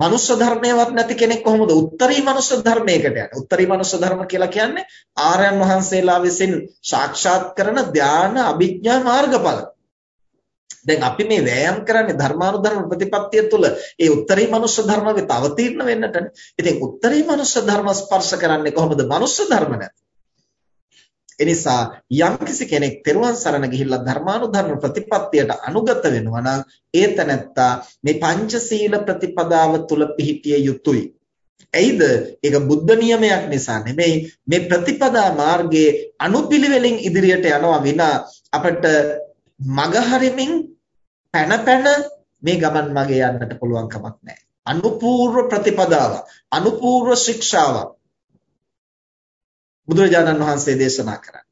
මනුෂ්‍ය ධර්මයවත් නැති කෙනෙක් කොහොමද උත්තරී මනුෂ්‍ය ධර්මයකට යන්නේ? උත්තරී මනුෂ්‍ය ධර්ම කියලා කියන්නේ ආර්යයන් වහන්සේලා විසින් සාක්ෂාත් කරන ධාන අභිඥා මාර්ගඵල. දැන් අපි මේ වෑයම් කරන්නේ ධර්මානුධර්ම ප්‍රතිපත්තිය තුළ ඒ උත්තරී මනුෂ්‍ය ධර්ම වෙත අවතීර්ණ වෙන්නටනේ. ඉතින් උත්තරී මනුෂ්‍ය ධර්ම ස්පර්ශ කරන්නේ කොහොමද? මනුෂ්‍ය ධර්ම නැත්. එනිසා යම්කිසි කෙනෙක් තෙරුවන් සරණ ගිහිල්ලා ධර්මානුධර්ම ප්‍රතිපත්තියට අනුගත වෙනවා නම් ඒ තැනැත්තා මේ පංචශීල ප්‍රතිපදාව තුල පිහිටිය යුතුයි. එයිද ඒක බුද්ධ නියමයක් නිසා නෙමෙයි මේ ප්‍රතිපදා මාර්ගයේ අනුපිළිවෙලින් ඉදිරියට යනවා විනා අපිට මග හරිමින් පැන පැන මේ ගමන් මගේ යන්නට පුළුවන් කමක් නැහැ. අනුපූර්ව ප්‍රතිපදාව, අනුපූර්ව ශික්ෂාවක් බුදුරජාණන් වහන්සේ දේශනා කරන්නේ.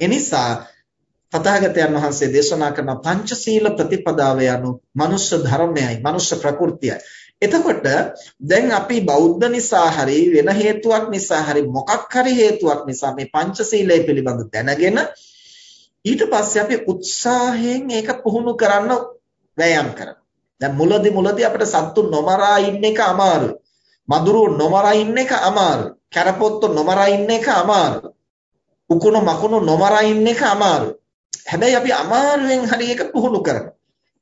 එනිසා තථාගතයන් වහන්සේ දේශනා කරන පංචශීල ප්‍රතිපදාව යනු මනුෂ්‍ය ධර්මයයි, මනුෂ්‍ය ප්‍රകൃතියයි. එතකොට දැන් අපි බෞද්ධ නිසා හරි වෙන හේතුවක් නිසා හරි මොකක් හරි හේතුවක් නිසා මේ පංචශීලය පිළිබඳ දැනගෙන ඊට පස්සේ අපි උත්සාහයෙන් ඒක පුහුණු කරන්න වෑයම් කරනවා. දැන් මුලදි මුලදි අපිට සත්තු නොමරා ඉන්න එක අමාරුයි. මදුරු නොමරා ඉන්න එක අමාරුයි. කැරපොත්තු නොමරා ඉන්න එක අමාරුයි. උකුණු මකුණු නොමරා ඉන්න එක අමාරුයි. හැබැයි අපි අමාරුවෙන් හරි එක පුහුණු කරනවා.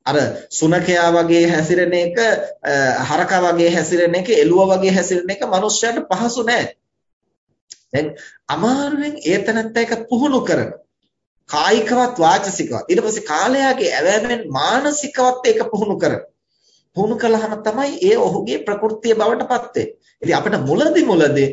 අර සුනකයා වගේ හැසිරෙන එක හරකා වගේ හැසිරෙන එක එළුව වගේ හැසිරෙන එක මිනිස්සුන්ට පහසු නෑ. දැන් අමාරුවෙන් ඒතනත්ත එක පුහුණු කරන කායිකවත් වාචසිකවත් ඊට පස්සේ කාලයාගේ ඇවෑමෙන් මානසිකවත් ඒක පුහුණු කරන පුහුණු කළාම තමයි ඒ ඔහුගේ ප්‍රകൃතිය බවට පත් වෙන්නේ. ඉතින් අපිට මුලදි මුලදි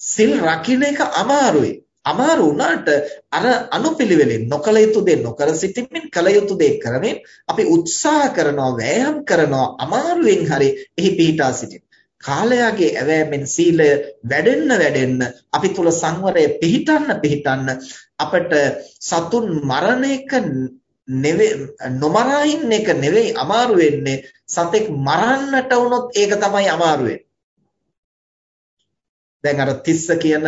සිල් රකින්න එක අමාරුයි. අමාරු වුණාට අර අනුපිළිවෙලින් නොකල යුතු දේ නොකර සිටීමෙන් කල යුතු දේ කරමින් අපි උත්සාහ කරනවා වෑයම් කරනවා අමාරුවෙන් හරි එහි පිහිටා සිටින්න. කාලයාගේ ඇවෑමෙන් සීලය වැඩෙන්න වැඩෙන්න අපි තුල සංවරය පිහිටන්න පිහිටන්න අපට සතුන් මරණ එක නොමරා ඉන්න එක නෙවෙයි අමාරු වෙන්නේ. සතෙක් මරන්නට වුණොත් ඒක තමයි අමාරු දැන් අර තිස්ස කියන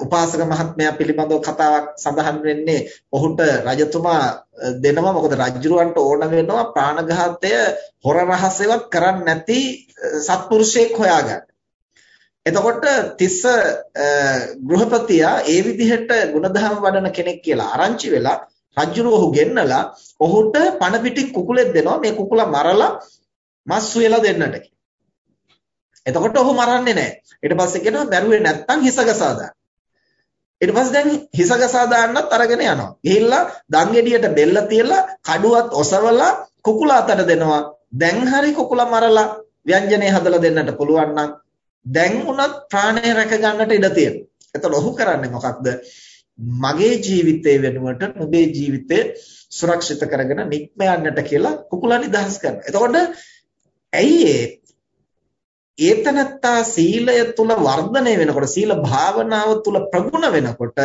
උපාසක මහත්මයා පිළිබඳව කතාවක් සඳහන් වෙන්නේ ඔහුට රජතුමා දෙනවා. මොකද රජුරවන්ට ඕන වෙනවා ප්‍රාණඝාතය හොර රහසෙවත් කරන්නේ නැති සත්පුරුෂයෙක් හොයාගන්න. එතකොට තිස්ස ගෘහපතියා ඒ විදිහට ಗುಣධර්ම වඩන කෙනෙක් කියලා ආරංචි වෙලා රජුර ඔහු ගෙන්නලා ඔහුට පණ පිටින් කුකුලෙක් දෙනවා මේ කුකුලා මරලා මස් සුවලා දෙන්නට එතකොට ඔහු මරන්නේ නැහැ. ඊට පස්සේ කියනවා බැරුවේ නැත්තම් හිස ගසා දාන්න. ඊට පස්සේ දැන් හිස ගසා දාන්නත් අරගෙන යනවා. ගිහිල්ලා දංගෙඩියට බෙල්ල තියලා කඩුවත් ඔසවලා කුකුලා අතට දෙනවා. දැන් හරි කුකුලා මරලා ව්‍යංජනේ හදලා දෙන්නට පුළුවන් නම් දැන් උනත් ප්‍රාණය රැක ගන්නට ඉඩ තියෙනවා. එතකොට ඔහු කරන්නේ මොකක්ද? මගේ ජීවිතය වෙනුවට නුඹේ ජීවිතය සුරක්ෂිත කරගෙන නික්ම යන්නට කියලා කුකුලා නිදහස් කරනවා. එතකොට ඇයි ඒතනත්තා සීලය තුල වර්ධනය වෙනකොට සීල භාවනාව තුල ප්‍රගුණ වෙනකොට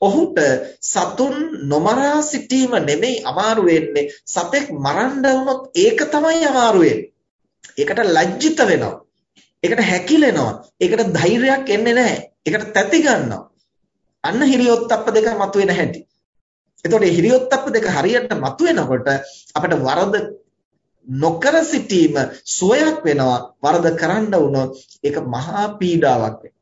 ඔහුට සතුන් නොමරා සිටීම නෙමෙයි අමාරු වෙන්නේ සතෙක් මරන්න වුණොත් ඒක තමයි අමාරු ඒකට ලැජ්ජිත වෙනවා. ඒකට හැකිලෙනවා. ඒකට ධෛර්යයක් එන්නේ නැහැ. ඒකට තැති ගන්නවා. අන්න හිරියොත්ප්ප දෙක මතුවෙන හැටි. එතකොට මේ හිරියොත්ප්ප දෙක හරියට මතුවෙනකොට අපිට වරද නොකර සිටීම සුවයක් වෙනවා වරද කරන්න වුණොත් ඒක මහා පීඩාවක් වෙනවා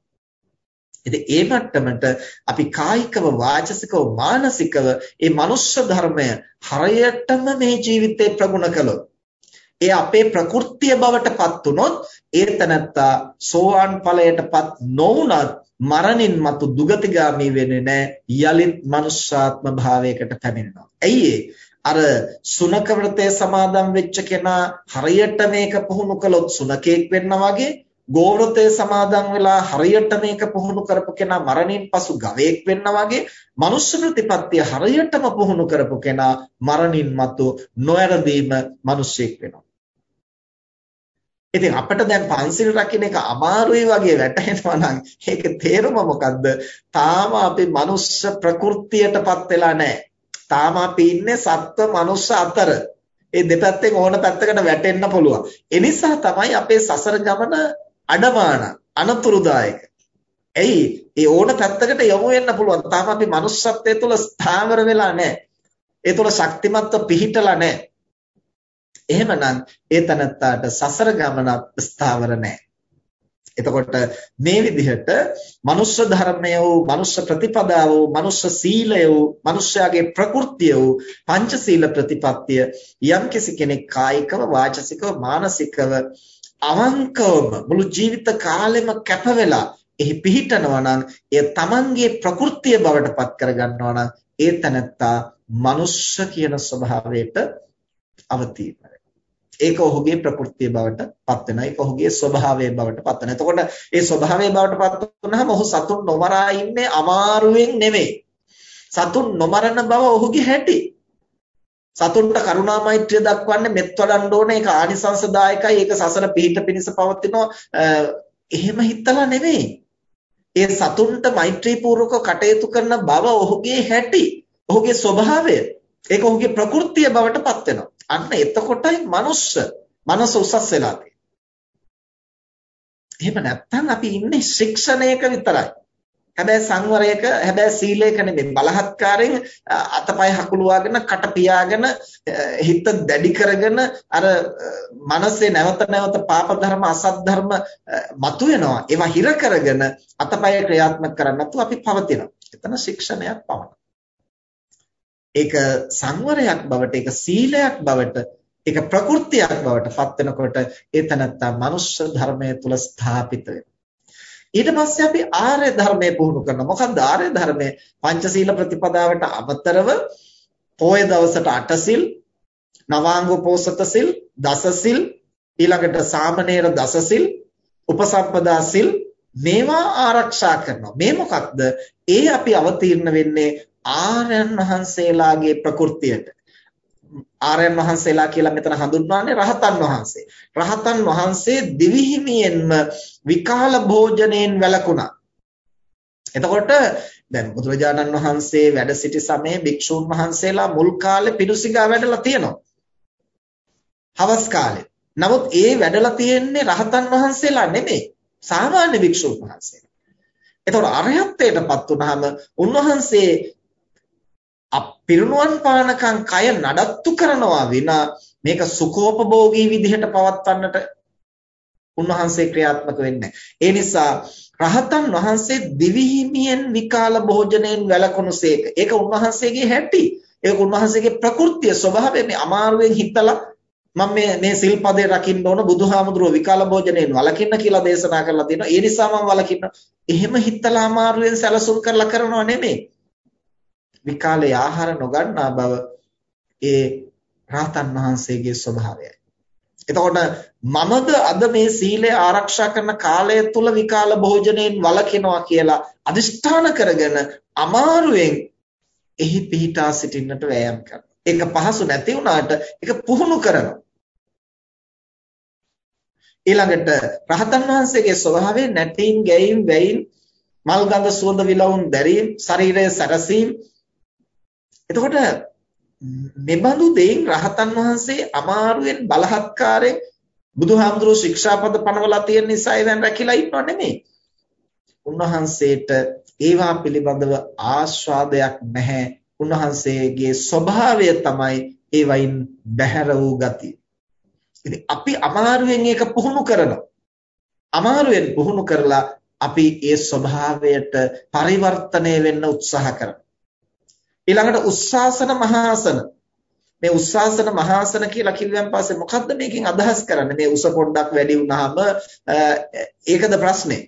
ඉතින් ඒ මට්ටමට අපි කායිකව වාචසිකව මානසිකව මේ මනුෂ්‍ය ධර්මය හරියටම මේ ජීවිතේ ප්‍රගුණ කළොත් ඒ අපේ ප්‍රകൃතිය බවට පත් වුනොත් ඒ තනත්තා සෝවාන් ඵලයටපත් නොවුනත් මරණින් මතු දුගතිගාමී වෙන්නේ නැහැ යලිත් මනුෂ්‍යාත්ම භාවයකට පැමිණෙනවා. ඇයි අර සුනක වෘතේ සමාදම් වෙච්ච කෙනා හරියට මේක පුහුණු කළොත් සුනකෙක් වෙන්නා වගේ ගෝවෘතේ සමාදන් වෙලා හරියට මේක පුහුණු කරපු කෙනා මරණින් පසු ගවයෙක් වෙන්නා වගේ මනුෂ්‍ය ප්‍රතිපත්තිය හරියටම පුහුණු කරපු කෙනා මරණින් මතු නොයරදීම මිනිසෙක් වෙනවා. ඉතින් අපිට දැන් පන්සිල් රකින්න එක අමාරුයි වගේ වැටහෙනවා නම් ඒකේ තේරුම මොකද්ද? තාම අපි මනුෂ්‍ය ප්‍රകൃතියටපත් වෙලා නැහැ. තාම අපි ඉන්නේ සත්ව මනුෂ්‍ය අතර. ඒ දෙපැත්තෙන් ඕන පැත්තකට වැටෙන්න පුළුවන්. ඒ නිසා තමයි අපේ සසර ගමන අඩමාන අනතුරුදායක. ඇයි? ඒ ඕන පැත්තකට යොමු වෙන්න පුළුවන්. තාම අපි manussත්වයේ තුල ස්ථාවර වෙලා නැහැ. ඒ තුල ශක්තිමත්ව පිහිටලා නැහැ. එහෙමනම් ඒ තනත්තාට සසර ගමනක් ස්ථාවර නැහැ. එතකොට මේ විදිහට මනුෂ්‍ය ධර්මය වූ මනුෂ්‍ය ප්‍රතිපදාව වූ මනුෂ්‍ය සීලය වූ මනුෂ්‍යයාගේ ප්‍රകൃතිය වූ පංචශීල ප්‍රතිපත්තිය යම්කිසි කෙනෙක් කායිකව වාචසිකව මානසිකව අවංකවම මුළු ජීවිත කාලෙම කැප වෙලා එහි පිහිටනවා නම් එය තමන්ගේ ප්‍රകൃතිය බවට පත් කරගන්නවා නම් ඒ තනත්තා මනුෂ්‍ය කියන ස්වභාවයට අවතීර්ණ ඒක ඔහුගේ ප්‍රകൃතිය බවට පත් වෙනවා. ඒක ඔහුගේ ස්වභාවය බවට පත් වෙනවා. එතකොට ඒ ස්වභාවය බවට පත් වුනහම ඔහු සතුන් නොමරා ඉන්නේ අමාරුවෙන් නෙමෙයි. සතුන් නොමරන බව ඔහුගේ හැටි. සතුන්ට කරුණා මෛත්‍රිය දක්වන්නේ මෙත් වඩන්න ඕනේ ඒක ආනිසංසදායකයි ඒක සසර පිහිට පිණිස පවතිනවා එහෙම හිතලා නෙමෙයි ඒ සතුන්ට මෛත්‍රී පූර්වක කටයුතු කරන බව ඔහුගේ හැටි ඔහුගේ ස්වභාවය ඒක ඔහුගේ ප්‍රകൃතිය බවට පත් වෙනවා අන්න එතකොටයි මනුස්ස මනස උසස් වෙලා තියෙන්නේ. එහෙම නැත්නම් අපි ඉන්නේ ශික්ෂණයක විතරයි. හැබැයි සංවරයක හැබැයි සීලයක නෙමෙයි. බලහත්කාරයෙන් අතපය හකුලුවාගෙන කට පියාගෙන හිත දැඩි කරගෙන අර මනසේ නැවත නැවත පාප ධර්ම අසත් ධර්ම මතුවෙනවා. ඒවා හිර කරගෙන අතපය ක්‍රියාත්මක කරන්නේ අපි පවතිනවා. එතන ශික්ෂණයක් පවනවා ඒක සංවරයක් බවට ඒක සීලයක් බවට ඒක ප්‍රകൃතියක් බවට පත් වෙනකොට ඒ තනත්තා මනුෂ්‍ය ධර්මයේ තුල ස්ථාපිත වෙනවා ඊට පස්සේ අපි ආර්ය ධර්මයේ පුහුණු කරනවා. මොකක්ද ආර්ය ධර්මය? පංචශීල ප්‍රතිපදාවට අමතරව පොය දවසට අටසිල්, නවාංගෝපෝසත සිල්, දසසිල්, ඊළඟට සාමණේර දසසිල්, උපසම්පදා සිල් මේවා ආරක්ෂා කරනවා. මේ මොකක්ද? ඒ අපි අවතීර්ණ වෙන්නේ ආර්යයන් වහන්සේලාගේ ප්‍රകൃතියට. ආර්යයන් වහන්සේලා කියලා මෙතන හඳුන්වන්නේ රහතන් වහන්සේ. රහතන් වහන්සේ දිවිහිමියෙන්ම විකාල භෝජනයෙන් වැළකුණා. එතකොට දැන් බුදුරජාණන් වහන්සේ වැඩ සිටි සමයේ භික්ෂුන් වහන්සේලා මුල් කාලේ පිඬුසිඟා වැඩලා තියෙනවා. හවස් කාලේ. නමුත් ඒ වැඩලා තියෙන්නේ රහතන් වහන්සේලා නෙමෙයි. සාමාන්‍ය භික්ෂුන් වහන්සේලා. එතකොට අරහත්ත්වයටපත් වුනහම උන්වහන්සේ පිරිනුවන් පානකම් කය නඩත්තු කරනවා විනා මේක සුඛෝපභෝගී විදිහට පවත්වන්නට උන්වහන්සේ ක්‍රියාත්මක වෙන්නේ ඒ නිසා රහතන් වහන්සේ දිවිහිමියෙන් විකාල භෝජනයෙන් වැළකුණුසේක. ඒක උන්වහන්සේගේ හැටි. ඒක උන්වහන්සේගේ ප්‍රകൃතිය ස්වභාවය මේ අමාරුවෙන් හිතලා මම මේ මේ සිල්පදේ රකින්න ඕන බුදුහාමුදුරුව විකාල භෝජනයෙන් වළකින්න කියලා දේශනා කරලා තියෙනවා. ඒ නිසා මම වළකින්න. එහෙම හිතලා අමාරුවෙන් සැලසුම් කරලා කරනව නෙමෙයි. විකාලේ ආහාර නොගන්නා බව ඒ රාතන් වහන්සේගේ ස්වභාවයයි. එතකොට මමද අද මේ සීලය ආරක්ෂා කරන කාලය තුල විකාල භෝජනයෙන් වළකිනවා කියලා අදිෂ්ඨාන කරගෙන අමාරුවෙන් එහි පිහිටා සිටින්නට වෑයම් කරනවා. ඒක පහසු නැති වුණාට ඒක පුහුණු කරනවා. ඊළඟට රහතන් වහන්සේගේ ස්වභාවය නැටීම්, ගැයීම්, වැයීම්, මල් ගඳ සුවඳ විලවුන් දැරීම්, ශරීරයේ සැරසීම් එතකොට මෙබඳු දෙයින් රහතන් වහන්සේ අමාරුවෙන් බලහත්කාරයෙන් බුදුහාමුදුරුවෝ ශික්ෂාපද පනවලා තියෙන නිසා ඒවෙන් රැකිලා ඉන්නව නෙමෙයි. උන්වහන්සේට ඒවා පිළිබඳව ආස්වාදයක් නැහැ. උන්වහන්සේගේ ස්වභාවය තමයි ඒවයින් බැහැර වූ ගතිය. ඉතින් අපි අමාරුවෙන් ඒක පුහුණු කරනවා. අමාරුවෙන් පුහුණු කරලා අපි ඒ ස්වභාවයට පරිවර්තනය වෙන්න උත්සාහ කරනවා. ඊළඟට උස්සාසන මහාසන. මේ උස්සාසන මහාසන කියලා කිව්වන් පස්සේ මොකද්ද මේකෙන් අදහස් කරන්නේ? මේ උස පොඩ්ඩක් වැඩි වුණාම ඒකද ප්‍රශ්නේ.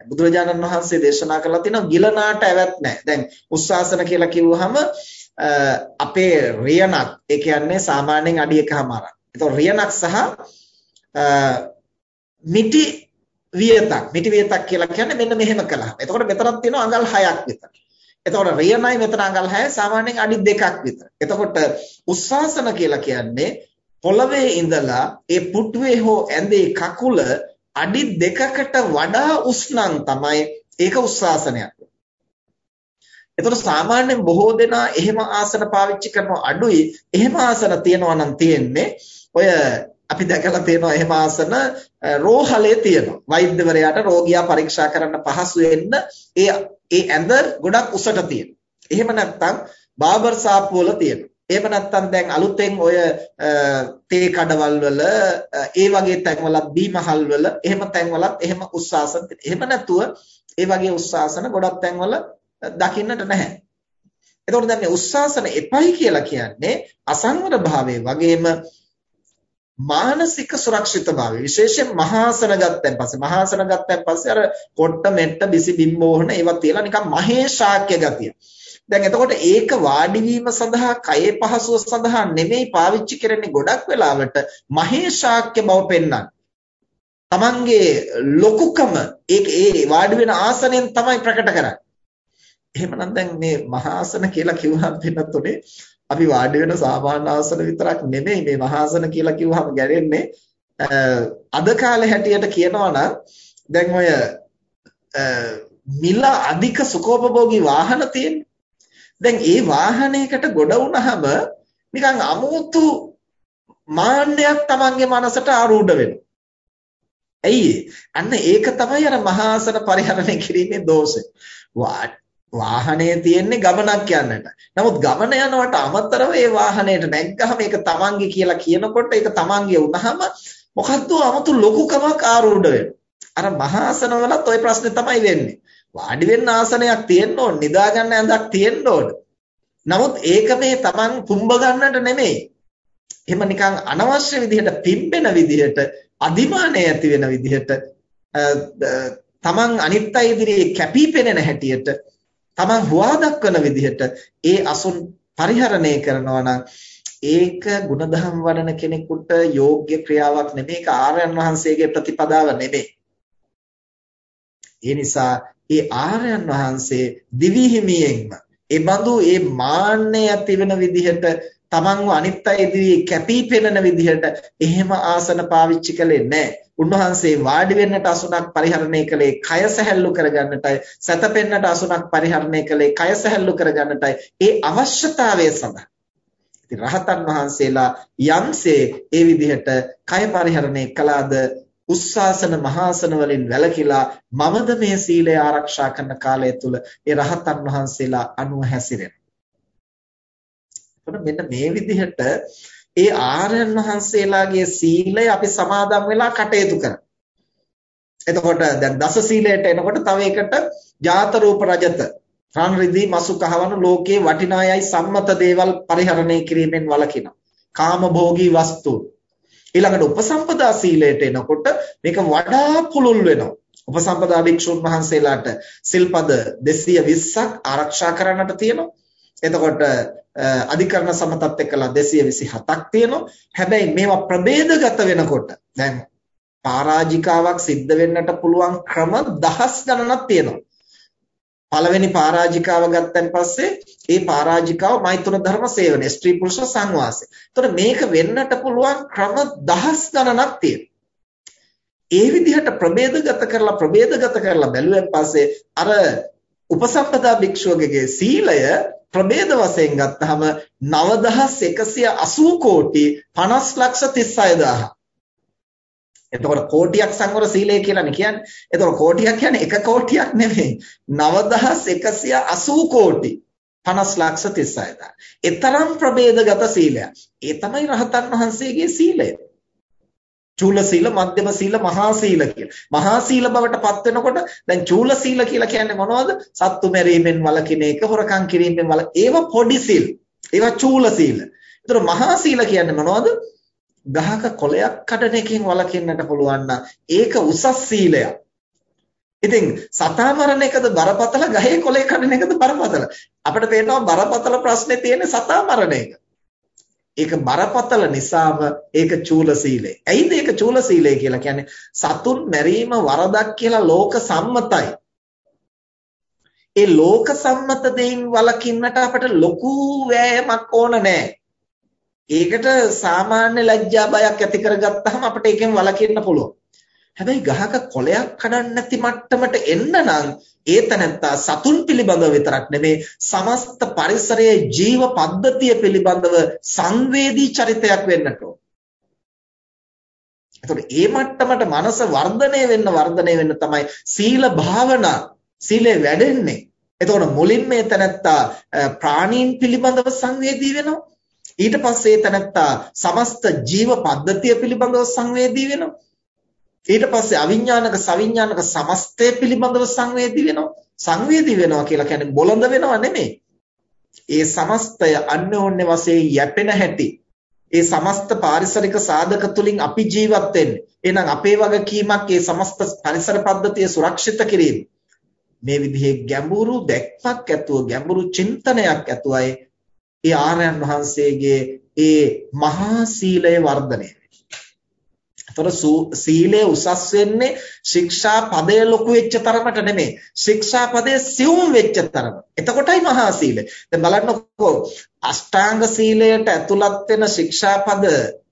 බුදුරජාණන් වහන්සේ දේශනා කළා තියෙනවා ගිලනාට ඇවත් නැහැ දැන් උස්සාසන කියලා කිව්වහම අපේ රියනක් ඒ කියන්නේ සාමාන්‍යයෙන් අඩි එකමාරක් එතකොට රියනක් සහ මිටි වියතක්. මිටි වියතක් කියලා කියන්නේ මෙන්න මෙහෙම කළාම. එතකොට මෙතනක් තියෙනවා අඟල් 6ක් විතර. එතකොට රියනයි මෙතන අඟල් 6 සාමාන්‍යයෙන් අඩි 2ක් විතර. එතකොට උස්සාසන කියලා කියන්නේ පොළවේ ඉඳලා ඒ පුටුවේ හෝ ඇඳේ කකුල අඩි 2කට වඩා උස්නම් තමයි ඒක උස්සාසනයක්. එතකොට සාමාන්‍යයෙන් බොහෝ දෙනා එහෙම ආසන පාවිච්චි කරන අඩුයි. එහෙම ආසන තියනවා නම් තියෙන්නේ ඔය අපි දැකලා තියෙනවා එහෙම ආසන රෝහලේ තියෙනවා. වෛද්‍යවරයාට රෝගියා පරීක්ෂා කරන්න පහසු වෙන්න ඒ ඒ ඇඳ ගොඩක් උසට තියෙනවා. එහෙම නැත්නම් බාබර් සාප්පු වල තියෙනවා. එහෙම නැත්නම් දැන් අලුතෙන් ඔය තේ කඩවල් වල ඒ වගේ තැන්වලත් බීමහල් වල එහෙම තැන්වලත් එහෙම උස්සාසන එහෙම නැතුව ඒ වගේ උස්සාසන ගොඩක් තැන්වල දකින්නට නැහැ. එතකොට දැන් මේ උස්සාසන එපයි කියලා කියන්නේ අසංවර භාවයේ වගේම මානසික සුරක්ෂිතභාවය විශේෂයෙන් මහාසන ගත්තන් පස්සේ මහාසන ගත්තන් පස්සේ අර කොට්ට මෙට්ට බිසි බිම්බෝහන ඒවා තියලා නිකන් මහේශාක්‍ය ගතිය. දැන් එතකොට ඒක වාඩි වීම සඳහා කයේ පහසුව සඳහා නෙමෙයි පාවිච්චි කරන්නේ ගොඩක් වෙලාවට මහේශාක්‍ය බව පෙන්වන්න. Tamange ලොකුකම ඒක ඒ වාඩි වෙන ආසනයෙන් තමයි ප්‍රකට කරන්නේ. එහෙමනම් දැන් මේ මහාසන කියලා කිව්වහම වෙනත් උනේ අපි වාඩි වෙන සාමාන්‍ය ආසන විතරක් නෙමෙයි මේ මහාසන කියලා කිව්වහම ගැරෙන්නේ අද කාලේ හැටියට කියනවා නම් දැන් ඔය මිල අධික සුඛෝපභෝගී වාහන තියෙන්නේ. දැන් ඒ වාහනයකට ගොඩ වුණාම නිකන් අමුතු මාන්නයක් Tamange මනසට ආරූඪ වෙනවා. ඇයි අන්න ඒක තමයි අර මහාසන පරිහරණය කිරීමේ දෝෂය. වාහනය තියෙන්නේ ගමනක් යන්නට. නමුත් ගමන යනවට අමතරව ඒ වාහනයට නැග්ගහම ඒක තමන්ගේ කියලා කියනකොට ඒක තමන්ගේ වුණාම මොකද්ද 아무තු ලොකුකමක් ආරූඪ වෙනවා. අර මහාසනවලත් ওই ප්‍රශ්නේ තමයි වෙන්නේ. වාඩි වෙන්න ආසනයක් තියෙන්න ඕන, නිදා ගන්න ඇඳක් තියෙන්න ඕන. නමුත් ඒක මේ තමන් පුම්බ ගන්නට නෙමෙයි. එහෙම නිකන් අනවශ්‍ය විදිහට පිම්බෙන විදිහට, අදිමානය ඇති වෙන විදිහට තමන් අනිත් අය ඉදිරියේ කැපිපෙනෙන හැටියට තමන් හුවා දක්වන විදිහට ඒ අසුන් පරිහරණය කරනවා නම් ඒක ಗುಣධම් වඩන කෙනෙකුට යෝග්‍ය ක්‍රියාවක් නෙමෙයි ඒක ආර්යයන් වහන්සේගේ ප්‍රතිපදාව නෙමෙයි. ඒ නිසා ඒ ආර්යයන් වහන්සේ දිවි හිමියෙන්ම ඒ බඳු ඒ මාන්නය ඇති වෙන විදිහට තමන්ව අනිත් අය ඉදිරියේ කැපී පෙනෙන විදිහට එහෙම ආසන පාවිච්චි කළේ නැහැ. උන්වහන්සේ වාඩි වෙන්නට අසුනක් පරිහරණය කළේ කය සැහැල්ලු කරගන්නටයි සැතපෙන්නට අසුනක් පරිහරණය කළේ කය සැහැල්ලු කරගන්නටයි ඒ අවශ්‍යතාවය සඳහා ඉතින් රහතන් වහන්සේලා යම්සේ ඒ විදිහට කය පරිහරණය කළාද උස්සාසන මහාසන වලින් වැළකීලා මමද මේ සීලය ආරක්ෂා කරන කාලය තුල ඒ රහතන් වහන්සේලා අනුව හැසිරෙනවා. එතකොට මෙන්න මේ විදිහට ඒ ආර්යයන් වහන්සේලාගේ සීලය අපි සමාදන් වෙලා කටයුතු කරනවා. එතකොට දැන් දස සීලයට එනකොට තව එකට ජාත රූප රජත රන් රිදී මසු කහවණු ලෝකේ වටිනායයි සම්මත දේවල් පරිහරණය කිරීමෙන් වළකිනවා. කාම භෝගී වස්තු ඊළඟට උපසම්පදා සීලයට එනකොට මේක වඩා පුළුල් වෙනවා. උපසම්පදා භික්ෂුන් වහන්සේලාට සිල්පද 220ක් ආරක්ෂා කරන්නට තියෙනවා. එතකොට අධිකරණ සමතත් එක්කලා 227ක් තියෙනවා. හැබැයි මේවා ප්‍රභේදගත වෙනකොට දැන් පරාජිකාවක් සිද්ධ වෙන්නට පුළුවන් ක්‍රම දහස් ගණනක් තියෙනවා. පළවෙනි පරාජිකාව ගත්තන් පස්සේ ඒ පරාජිකාව මෛත්‍ර ධර්ම සේවනය ස්ත්‍රී පුරුෂ සංවාසය. එතකොට මේක වෙන්නට පුළුවන් ක්‍රම දහස් ගණනක් තියෙනවා. ඒ විදිහට ප්‍රභේදගත කරලා ප්‍රභේදගත කරලා බැලුවෙන් පස්සේ අර උපසම්පදා භික්ෂුවගේ සීලය ප්‍රභේද වශයෙන් ගත්තාම 9180 කෝටි 50 ලක්ෂ 36000. එතකොට කෝටියක් සංවර සීලය කියලානේ කියන්නේ. එතකොට කෝටියක් කියන්නේ එක කෝටියක් නෙමෙයි. 9180 කෝටි 50 ලක්ෂ 36000. ඒතරම් ප්‍රභේදගත සීලයක්. ඒ තමයි රහතන් වහන්සේගේ සීලය. චූල සීල, මධ්‍යම සීල, මහා සීල කියලා. මහා සීල බවට පත් වෙනකොට දැන් චූල සීල කියලා කියන්නේ මොනවද? සත්තු මැරීමෙන් වළකින එක, හොරකම් කිරීමෙන් වළ ඒවා පොඩි සීල්. ඒවා චූල සීල. ඒතර මහා සීල කියන්නේ මොනවද? ගහක කොළයක් කඩන එකෙන් වළකින්නට පුළුවන් ඒක උසස් සීලයක්. ඉතින් සතා මරණ එකද බරපතල ගහේ කොළේ කඩන එකද බරපතල? අපිට පේනවා බරපතල ප්‍රශ්නේ තියෙන්නේ සතා මරණ එක. ඒක බරපතල නිසාම ඒක චූල සීලය. ඇයිද ඒක චූල සීලය කියලා කියන්නේ? සතුන් මැරීම වරදක් කියලා ලෝක සම්මතයි. ඒ ලෝක සම්මත දෙයින් වළකින්නට අපට ලොකු වෑයමක් ඕන නැහැ. ඒකට සාමාන්‍ය ලැජ්ජා බයක් ඇති කරගත්තාම අපිට ඒකෙන් වළකින්න පුළුවන්. හැබැයි ගහක කොළයක් කඩන්න නැති මට්ටමට එන්න නම් ඒ තැනත්තා සතුන් පිළිබඳව විතරක් නෙමේ සමස්ත පරිසරයේ ජීව පද්ධතිය පිළිබඳව සංවේදී චරිතයක් වෙන්නට ඕන. එතකොට ඒ මට්ටමට මනස වර්ධනය වෙන්න වර්ධනය වෙන්න තමයි සීල භාවනා සීලය වැඩෙන්නේ. එතකොට මුලින් මේ තැනත්තා ප්‍රාණීන් පිළිබඳව සංවේදී වෙනවා. ඊට පස්සේ තැනත්තා සමස්ත ජීව පද්ධතිය පිළිබඳව සංවේදී වෙනවා. ඊට පස්සේ අවිඥානික සවිඥානික සමස්තය පිළිබඳව සංවේදී වෙනවා. සංවේදී වෙනවා කියලා කියන්නේ බොළඳ වෙනව නෙමෙයි. ඒ සමස්තය අන්‍යෝන්‍ය වශයෙන් යැපෙන හැටි ඒ සමස්ත පාරිසරික සාධක තුලින් අපි ජීවත් වෙන්නේ. එහෙනම් අපේ වගකීමක් ඒ සමස්ත පරිසර පද්ධතිය සුරක්ෂිත කිරීම. මේ විදිහේ ගැඹුරු දැක්මක් ඇතුව ගැඹුරු චින්තනයක් ඇතුවයි ඒ ආර්යයන් වහන්සේගේ ඒ මහා සීලය වර්ධනය එතකොට සීලය උසස් වෙන්නේ ශික්ෂා පදය ලොකු වෙච්ච තරමට නෙමෙයි. ශික්ෂා පදය සියුම් වෙච්ච තරම. එතකොටයි මහා සීලය. දැන් බලන්නකෝ අෂ්ටාංග සීලයට ඇතුළත් වෙන ශික්ෂා පද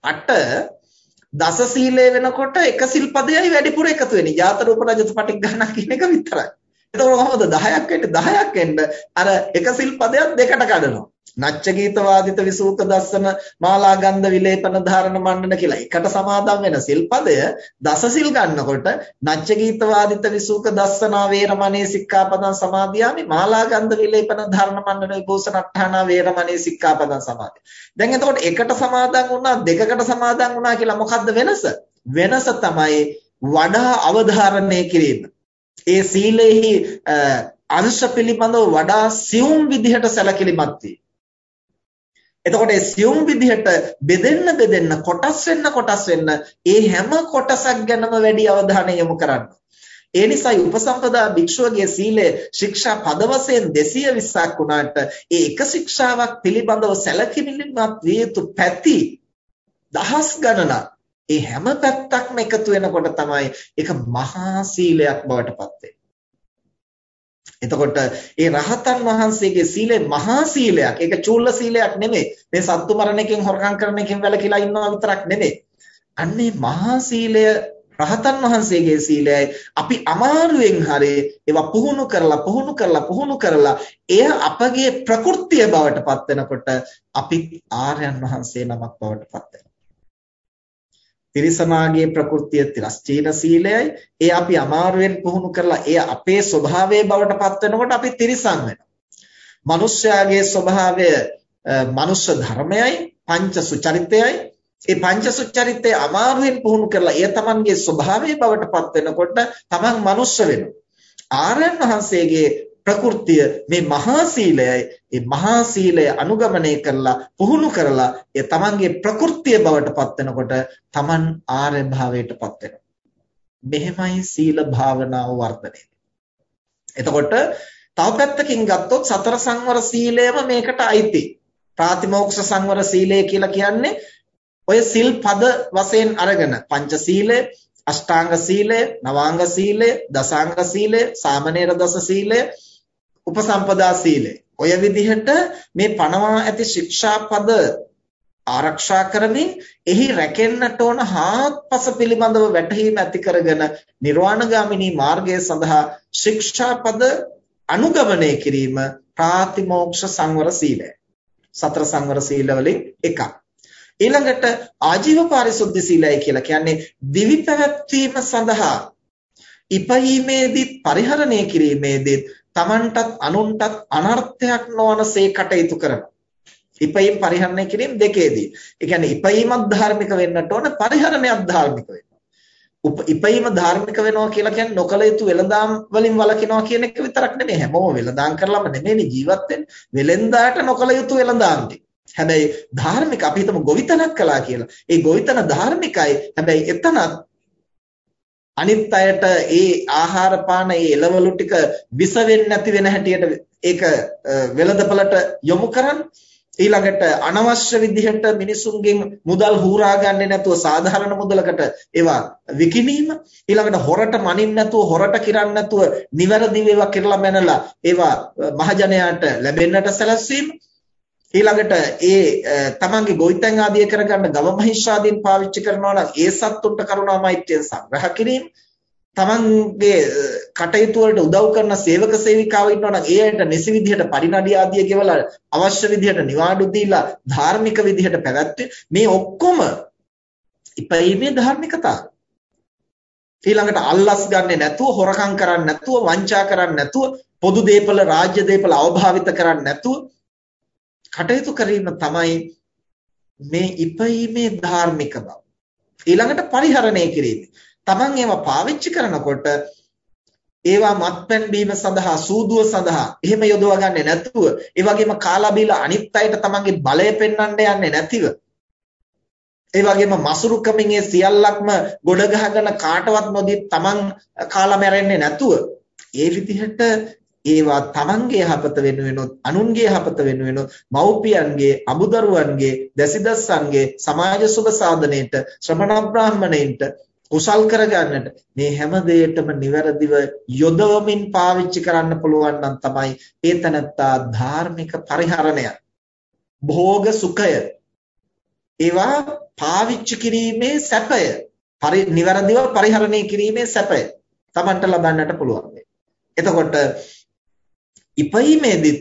8 දස සීලය වෙනකොට එක සිල් පදයයි වැඩිපුර එකතු වෙන්නේ. ජාත රූප රජත පටික් ගන්න කියන එක විතරයි. එතකොට කොහොමද 10ක් වෙන්නේ 10ක් වෙන්න අර එක සිල් පදයක් දෙකට කඩනවා. නච්ච ගීත වාදිත විසූක දස්සන මාලා ගන්ධ විලේපන ධාරණ මණ්ඩන කියලා එකට සමාදම් වෙන සිල්පදය දස සිල් ගන්නකොට නච්ච ගීත වාදිත විසූක දස්සනා වේරමණී සික්ඛාපදං සමාදියාමි මාලා ගන්ධ විලේපන ධාරණ මණ්ඩන විභූෂණට්ඨානා වේරමණී සික්ඛාපදං සමාදිය. දැන් එතකොට එකට සමාදම් වුණා දෙකකට සමාදම් වුණා කියලා මොකද්ද වෙනස? වෙනස තමයි වඩා අවධාරණය කිරීම. ඒ සීලෙහි අංශ පිළිබඳව වඩා සියුම් විදිහට සැලකිලිමත් වී එතකොට ඒ සියුම් විදිහට බෙදෙන්න බෙදෙන්න කොටස් වෙන්න කොටස් වෙන්න ඒ හැම කොටසක් ගැනම වැඩි අවධානය යොමු කරන්න. ඒ නිසායි උපසම්පදා භික්ෂුවගේ සීලය ශික්ෂා පද වශයෙන් 220ක් වුණාට ඒ එක ශික්ෂාවක් පිළිබඳව සැලකිලිමත් විය යුතු පැති දහස් ගණනක් ඒ හැම පැත්තක්ම එකතු වෙනකොට තමයි ඒක මහා සීලයක් බවට පත් වෙන්නේ. එතකොට ඒ රහතන් වහන්සේගේ සීලය මහා සීලයක්. ඒක චූල සීලයක් නෙමෙයි. මේ සත්තු මරණයකින් හොරකම් කරන එකෙන් වැළකීලා ඉන්නවා විතරක් නෙමෙයි. අන්නේ මහා සීලය රහතන් වහන්සේගේ සීලයයි අපි අමාරුවෙන් හරි ඒවා පුහුණු කරලා පුහුණු කරලා පුහුණු කරලා එය අපගේ ප්‍රകൃතිය බවට පත් වෙනකොට අපි ආර්යයන් වහන්සේ නමක් බවට පත් වෙනවා. තිරිසනාගේ ප්‍රകൃතිය තිරස්චීන සීලයයි ඒ අපි අමාරුවෙන් පුහුණු කරලා ඒ අපේ ස්වභාවයේ බවට පත් වෙනකොට අපි තිරිසන් වෙනවා. මිනිස්යාගේ ස්වභාවය මනුෂ්‍ය ධර්මයයි පංච සුචරිතයයි ඒ පංච සුචරිතය අමාරුවෙන් පුහුණු කරලා ඒ තමන්ගේ ස්වභාවයේ බවට පත් වෙනකොට තමන් මනුෂ්‍ය වෙනවා. ආර්යයන් වහන්සේගේ ප්‍රകൃතිය මේ මහා සීලයයි ඒ මහා සීලය අනුගමනය කරලා පුහුණු කරලා ඒ තමන්ගේ ප්‍රകൃතිය බවට පත් වෙනකොට තමන් ආර්ය භාවයට පත් වෙනවා. මෙහෙමයි සීල භාවනාව වර්ධනය. එතකොට තව පැත්තකින් ගත්තොත් සතර සංවර සීලයම මේකට අයිති. ප්‍රාතිමෝක්ෂ සංවර සීලය කියලා කියන්නේ ඔය සිල් පද වශයෙන් අරගෙන පංච සීලය අෂ්ටාංග සීලය නවාංග සීලය දසාංග සීලය සාමනීර දස සීලය උපසම්පදා සීලය. ඔය විදිහට මේ පනවා ඇති ශික්ෂාපද ආරක්ෂා කරමින් එහි රැකෙන්නට ඕන හාත්පස පිළිබඳව වැටහීම ඇති කරගෙන නිර්වාණගාමිනී මාර්ගය සඳහා ශික්ෂාපද අනුගමනය කිරීම ප්‍රාතිමෝක්ෂ සංවර සීලය. සතර සංවර සීල වලින් එකක්. ඊළඟට ආජීව පාරිශුද්ධ සීලය කියලා කියන්නේ දිවි පැවැත්වීම සඳහා ඉපීමේදී පරිහරණය කිරීමේදී තමන්ටත් අනුන්ටත් අනර්ථයක් නොවනසේ කටයුතු කරනවා. ඉපයීම් පරිහරණය කිරීම දෙකේදී. ඒ කියන්නේ ඉපයීමක් ධාර්මික වෙන්නට ඕන පරිහරණයක් ධාර්මික වෙන්න. ඉපයීම ධාර්මික වෙනවා කියලා කියන්නේ නොකල යුතු වෙළඳාම් වලින් වළකිනවා කියන එක විතරක් නෙමෙයි හැමෝම වෙළඳාම් කරලම නෙමෙයි ජීවත් වෙන්නේ වෙළෙන්දාට නොකල යුතු වෙළඳාම් හැබැයි ධාර්මික අපි හිතමු ගොවිතැනක් කළා කියලා. ඒ ගොවිතැන ධාර්මිකයි. හැබැයි එතනත් අනිත් අයට ඒ ආහාර පාන ඒ එළවලු ටික විස වෙන්නේ නැති වෙන හැටියට ඒක වෙළඳපළට යොමු කරන්නේ ඊළඟට අනවශ්‍ය විදිහට මිනිසුන්ගෙන් මුදල් හූරා ගන්නේ නැතුව සාධාරණ මුදලකට ඒවා විකිණීම ඊළඟට හොරට මනින්න නැතුව හොරට කිරන්න නැතුව නිවැරදිව ඒවා කිරලා මැනලා ඒවා මහජනයාට ලැබෙන්නට සැලැස්වීම ඊළඟට ඒ තමන්ගේ ගොවිතැන් ආදිය කරගන්න ගව මහිෂාදීන් පාවිච්චි කරනවා නම් ඒ සත්තුන්ට කරුණා මෛත්‍රියෙන් සංග්‍රහ කිරීම තමන්ගේ කටයුතු වලට උදව් කරන සේවක සේවිකාවෝ ඉන්නවා නම් ඒ අයට නිසි විදිහට පරිණඩිය ආදිය ගෙවලා අවශ්‍ය විදිහට නිවාඩු දීලා ධාර්මික විදිහට පැවැත්වේ මේ ඔක්කොම ඉපීමේ ධාර්මිකතාව. ඊළඟට අල්ලස් ගන්නෙ නැතුව හොරකම් කරන්නේ නැතුව වංචා කරන්නේ නැතුව පොදු දේපල රාජ්‍ය දේපල අවභාවිත කරන්නේ නැතුව කටයුතු කිරීම තමයි මේ ඉපීමේ ධාර්මික බව. ඊළඟට පරිහරණය කිරීම. Taman ඒවා පාවිච්චි කරනකොට ඒවා මත්පැන් බීම සඳහා සූදුව සඳහා එහෙම යොදවා ගන්නේ නැතුව ඒ වගේම කාලා බීලා අනිත් අයට තමන්ගේ බලය පෙන්වන්න යන්නේ නැතිව ඒ වගේම මසුරුකමින් ඒ සියල්ලක්ම ගොඩ ගහගෙන කාටවත් නොදී තමන් කාලා මැරෙන්නේ නැතුව ඒ විදිහට ඒවා තමන්ගේ යහපත වෙනුවෙනොත් අනුන්ගේ යහපත වෙනුවෙනොත් මව්පියන්ගේ අමුදරුවන්ගේ දැසිදස්සන්ගේ සමාජ සුබ සාධනයේට ශ්‍රමණ බ්‍රාහමණයින්ට කුසල් කරගන්නට මේ හැම දෙයකම નિවරදිව යොදවමින් පාවිච්චි කරන්න පුළුවන් නම් තමයි ඒ තනත්තා ධාර්මික පරිහරණය. භෝග සුඛය. ඒවා පාවිච්චි කිරීමේ සැපය. පරි નિවරදිව පරිහරණය කිරීමේ සැපය. Tamanට ලබන්නට පුළුවන්. එතකොට ඉපීමේදී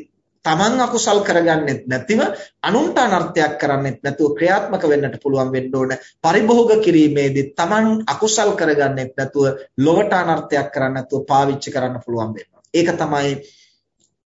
තමන් අකුසල් කරගන්නෙත් නැතිව අනුන්ට අනර්ථයක් කරන්නෙත් නැතුව ක්‍රියාත්මක වෙන්නට පුළුවන් වෙන්න ඕන. පරිභෝග කිරීමේදී තමන් අකුසල් කරගන්නෙත් නැතුව ලොවට අනර්ථයක් කරන්න නැතුව පාවිච්චි කරන්න පුළුවන් වෙනවා ඒක තමයි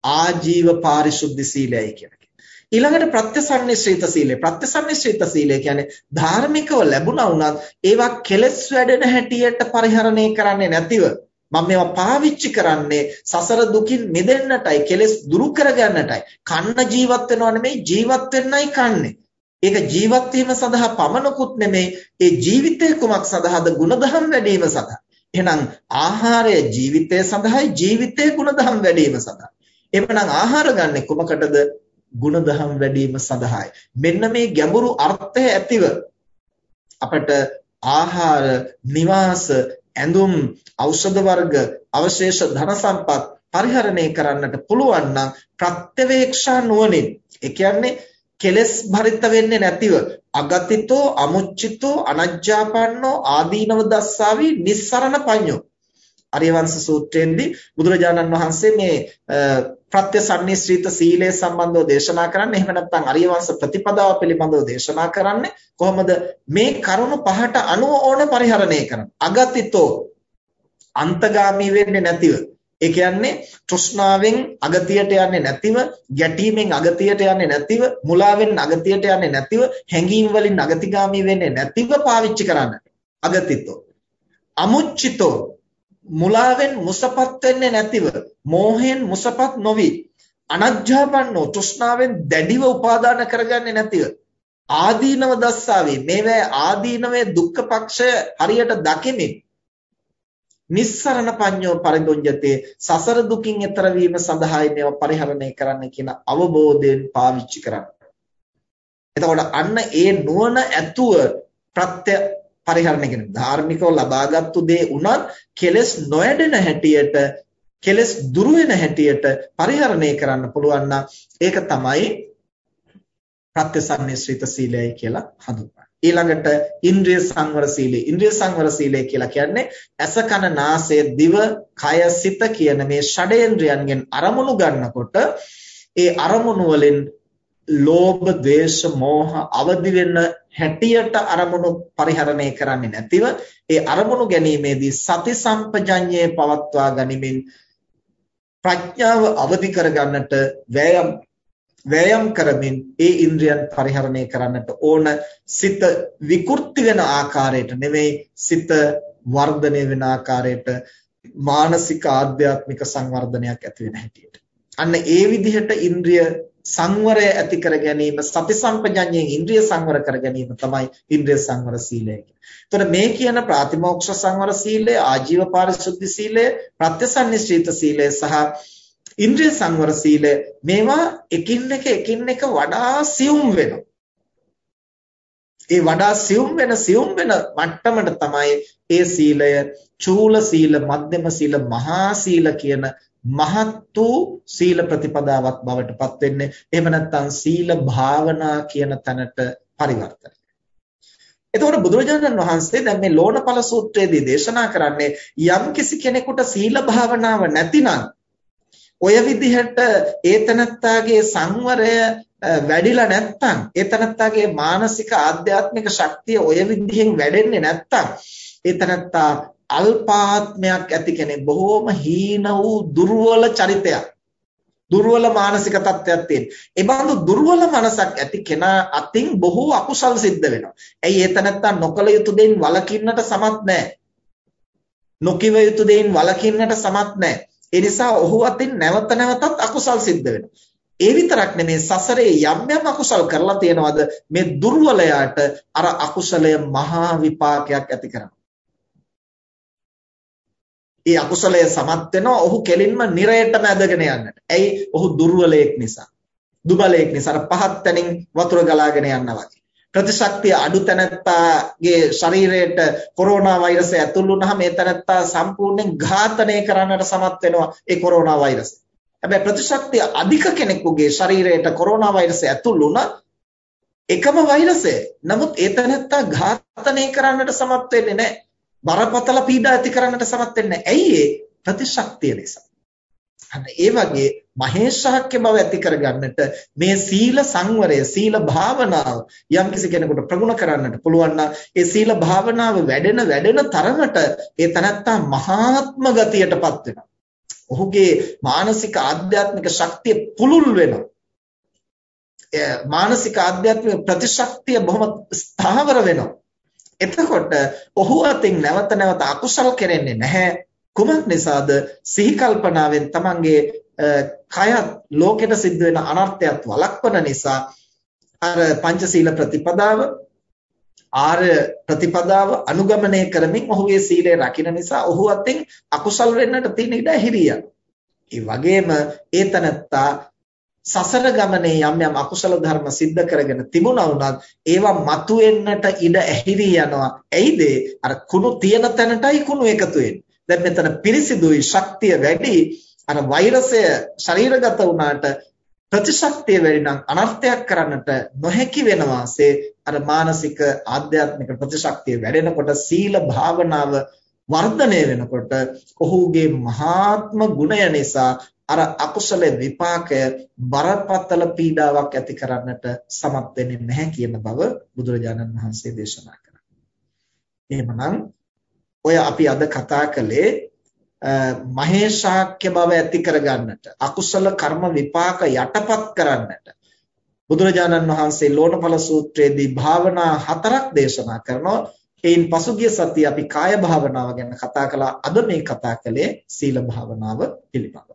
ආජීව පාරිශුද්ධ සීලයයි කියන්නේ. ඊළඟට ප්‍රත්‍යසන්නිශ්චිත සීලය. ප්‍රත්‍යසන්නිශ්චිත සීලය කියන්නේ ධාර්මිකව ලැබුණා වුණත් ඒවා කෙලස් වැඩෙන හැටියට පරිහරණය කරන්නේ නැතිව මම මේවා පාවිච්චි කරන්නේ සසර දුකින් මිදෙන්නටයි කෙලෙස් දුරු කරගන්නටයි. කන්න ජීවත් වෙනව නෙමෙයි ජීවත් වෙන්නයි කන්නේ. ඒක ජීවත් වීම සඳහා පමණකුත් නෙමෙයි ඒ ජීවිතේ කුමක් සඳහාද? ಗುಣධම් වැඩිම සඳහා. එහෙනම් ආහාරය ජීවිතය සඳහායි ජීවිතේ ಗುಣධම් වැඩිම සඳහා. එහෙනම් ආහාර ගන්න කුමකටද? ಗುಣධම් වැඩිම සඳහායි. මෙන්න මේ ගැඹුරු අර්ථය ඇතිව අපට ආහාර නිවාස ඇඳුම් ඖෂධ වර්ග අවශේෂ ධන සම්පත් පරිහරණය කරන්නට පුළුවන් නම් ප්‍රත්‍යවේක්ෂා නුවණින් ඒ කියන්නේ කෙලස් භරිත වෙන්නේ නැතිව අගතිතෝ අමුච්චිතෝ අනජ්ජාපන්නෝ ආදීනව දස්සාවි නිස්සරණ පඤ්ඤෝ. අරියවංශ සූත්‍රයේදී බුදුරජාණන් වහන්සේ මේ ප්‍රත්‍යසන්නිශ්‍රිත සීලය සම්බන්ධව දේශනා කරන්නේ. එහෙම නැත්නම් අරියවංශ ප්‍රතිපදාව පිළිබඳව දේශනා කරන්නේ. කොහොමද? මේ කරුණු පහට අනුව ඕන පරිහරණය කරන. අගතිතෝ අන්තගාමී වෙන්නේ නැතිව. ඒ කියන්නේ තෘෂ්ණාවෙන් අගතියට යන්නේ නැතිව ගැටීමෙන් අගතියට යන්නේ නැතිව මුලාවෙන් අගතියට යන්නේ නැතිව හැඟීම් වලින් අගතිගාමී වෙන්නේ නැතිව පාවිච්චි කරන්න. අගතිතෝ. අමුච්චිතෝ. මුලාවෙන් මුසපත් වෙන්නේ නැතිව මෝහයෙන් මුසපත් නොවි අනජ්ජාපන්නෝ තෘෂ්ණාවෙන් දැඩිව උපාදාන කරගන්නේ නැතිව ආදීනව දස්සාවේ මේවැ ආදීනවේ දුක්ඛ පක්ෂය හරියට දකිමින් නිස්සරණ පඤ්ඤෝ පරිදුඤ්ජතේ සසර දුකින් එතර වීම සඳහායි මේවා පරිහරණය කරන්න කියන අවබෝධයෙන් පාවිච්චි කරන්න. එතකොට අන්න ඒ නුවණ ඇතුව ප්‍රත්‍ය පරිහරණය කියන්නේ ධාර්මිකව ලබාගත්තු දේ උනත් කෙලස් නොයඩෙන හැටියට කෙලස් දුරු වෙන හැටියට පරිහරණය කරන්න පුළුවන් නම් ඒක තමයි ප්‍රත්‍යසන්නිශ්‍රිත සීලයයි කියලා හඳුන්වන්නේ. ඊළඟට ඉන්ද්‍රිය සංවර සීලය. ඉන්ද්‍රිය සංවර සීලය කියලා කියන්නේ ඇස කන නාසය දිව කය සිත කියන මේ ෂඩේන්ද්‍රයන්ගෙන් අරමුණු ගන්නකොට ඒ අරමුණු වලින් ලෝභ, ද්වේෂ, මෝහ අවදි වෙන්න හැටියට අරමුණු පරිහරණය කරන්නේ නැතිව ඒ අරමුණු ගැනීමේදී සති සම්පජඤ්ඤය පවත්වා ගනිමින් ප්‍රඥාව අවදි කරගන්නට වෑයම් වෑයම් කරමින් ඒ ඉන්ද්‍රියන් පරිහරණය කරන්නට ඕන සිත විකෘති වෙන ආකාරයට නෙවෙයි සිත වර්ධනය වෙන ආකාරයට මානසික ආධ්‍යාත්මික සංවර්ධනයක් ඇති වෙන හැටියට. අන්න ඒ විදිහට ඉන්ද්‍රිය සංවරය ඇති කර ගැනීම සති සම්පජඤ්ඤයෙන් ඉන්ද්‍රිය සංවර කර ගැනීම තමයි ඉන්ද්‍රිය සංවර සීලය කියන්නේ. මේ කියන ප්‍රාතිමෝක්ෂ සංවර සීලය, ආජීව පාරිශුද්ධ සීලය, ප්‍රත්‍යසන්නිශ්චිත සීලය සහ ඉන්ද්‍රිය සංවර සීලය මේවා එකින් එක එකින් එක වඩා සියුම් වෙනවා. ඒ වඩා සියුම් වෙන සියුම් වෙන මට්ටමට තමයි ඒ සීලය චූල සීල, මධ්‍යම සීල, මහා සීල කියන මහත් වූ සීල ප්‍රතිපදාවක් බවට පත් වෙන්නේ එහෙම නැත්නම් සීල භාවනා කියන තැනට පරිවර්තනය. එතකොට බුදුරජාණන් වහන්සේ දැන් මේ ලෝණපල සූත්‍රයේදී දේශනා කරන්නේ යම් කිසි කෙනෙකුට සීල භාවනාව නැතිනම් ඔය විදිහට ඒතනත්තාගේ සංවරය වැඩිලා නැත්තම් ඒතනත්තාගේ මානසික ආධ්‍යාත්මික ශක්තිය ඔය විදිහෙන් වැඩෙන්නේ නැත්තම් ඒතනත්තා අල්පාත්මයක් ඇති කෙනෙක් බොහෝම හීන වූ දුර්වල චරිතයක් දුර්වල මානසික තත්ත්වයක් තියෙන. ඒ බඳු දුර්වල මනසක් ඇති කෙනා අතින් බොහෝ අකුසල් සිද්ධ වෙනවා. ඇයි ඒ තනත්තා නොකල යුතු දෙයින් වළකින්නට සමත් නැහැ. නොකිව යුතු දෙයින් වළකින්නට සමත් නැහැ. ඒ නිසා ඔහු අතින් නැවත නැවතත් අකුසල් සිද්ධ වෙනවා. ඒ විතරක් නෙමේ සසරේ යම් යම් අකුසල් කරලා තියෙනවද මේ දුර්වලයාට අර අකුසලය මහා විපාකයක් ඇති කරනවා. ඒ අකුසලය සමත් වෙනවා ඔහු කෙලින්ම නිරයටම ඇදගෙන යන්නට. ඇයි? ඔහු දුර්වලයෙක් නිසා. දුබලයෙක් නිසා පහත් තැනින් වතුර ගලාගෙන යනවා වගේ. ප්‍රතිශක්තිය අඩු තැනැත්තාගේ ශරීරයට කොරෝනා වෛරසය ඇතුල් වුනහම ඒ තැනැත්තා සම්පූර්ණයෙන් ඝාතනය කරන්නට සමත් වෙනවා ඒ කොරෝනා වෛරසය. හැබැයි ප්‍රතිශක්තිය අධික කෙනෙකුගේ ශරීරයට කොරෝනා වෛරසය ඇතුල් වුණා එකම වෛරසය. නමුත් ඒ තැනැත්තා ඝාතනය කරන්නට සමත් වෙන්නේ නැහැ. බරපතල පීඩා ඇති කරන්නට සමත් වෙන්නේ ඇයි ඒ ප්‍රතිශක්තිය නිසා. අන්න ඒ වගේ මහේශාක්‍ය බව ඇති කරගන්නට මේ සීල සංවරය සීල භාවනාව යම් කිසි කෙනෙකුට ප්‍රගුණ කරන්නට පුළුවන් නම් ඒ සීල භාවනාව වැඩෙන වැඩෙන තරමට ඒ තනත්තා මහාත්ම ගතියටපත් වෙනවා. ඔහුගේ මානසික ආධ්‍යාත්මික ශක්තිය පුළුල් වෙනවා. මානසික ආධ්‍යාත්මික ප්‍රතිශක්තිය බොහොම ස්ථාවර වෙනවා. එතකොට ඔහු අතින් නැවත නැවත අකුසල් කෙරෙන්නේ නැහැ. කුමක් නිසාද? සිහි කල්පනාවෙන් තමන්ගේ කයත් ලෝකෙට සිද්ධ වෙන අනර්ථයත් වළක්වන නිසා අර පංචශීල ප්‍රතිපදාව ආර්ය ප්‍රතිපදාව අනුගමනය කරමින් ඔහුගේ සීලය රකින්න නිසා ඔහු අතින් අකුසල් වෙන්නට තියෙන ඉඩ හිරියක්. ඒ වගේම ඒතනත්තා සසර ගමනේ යම් යම් අකුසල ධර්ම સિદ્ધ කරගෙන තිබුණා වුණත් ඒවා මතුවෙන්නට ඉඩ ඇහිරි යනවා. ඇයිද? අර කුණු තියෙන තැනටයි කුණු එකතු වෙන්නේ. දැන් මෙතන පිරිසිදුයි ශක්තිය වැඩි අර වෛරසය ශරීරගත වුණාට ප්‍රතිශක්තිය වැඩි නම් අනර්ථයක් කරන්නට නොහැකි වෙනවාසේ අර මානසික ආධ්‍යාත්මික ප්‍රතිශක්තිය වැඩෙනකොට සීල භාවනාව වර්ධනය වෙනකොට ඔහුගේ මහාත්ම ගුණය නිසා අර අකුසල විපාකය බරපතල පීඩාවක් ඇති කරන්නට සමත් වෙන්නේ නැහැ කියන බව බුදුරජාණන් වහන්සේ දේශනා කරා. එහෙමනම් ඔය අපි අද කතා කළේ මහේශාක්‍ය බව ඇති කරගන්නට අකුසල කර්ම විපාක යටපත් කරන්නට බුදුරජාණන් වහන්සේ ලෝණපල සූත්‍රයේදී භාවනා හතරක් දේශනා කරනවා. එයින් පසුගිය සතියේ අපි කාය භාවනාව ගැන කතා කළා. අද මේ කතා කළේ සීල භාවනාව පිළිබඳව.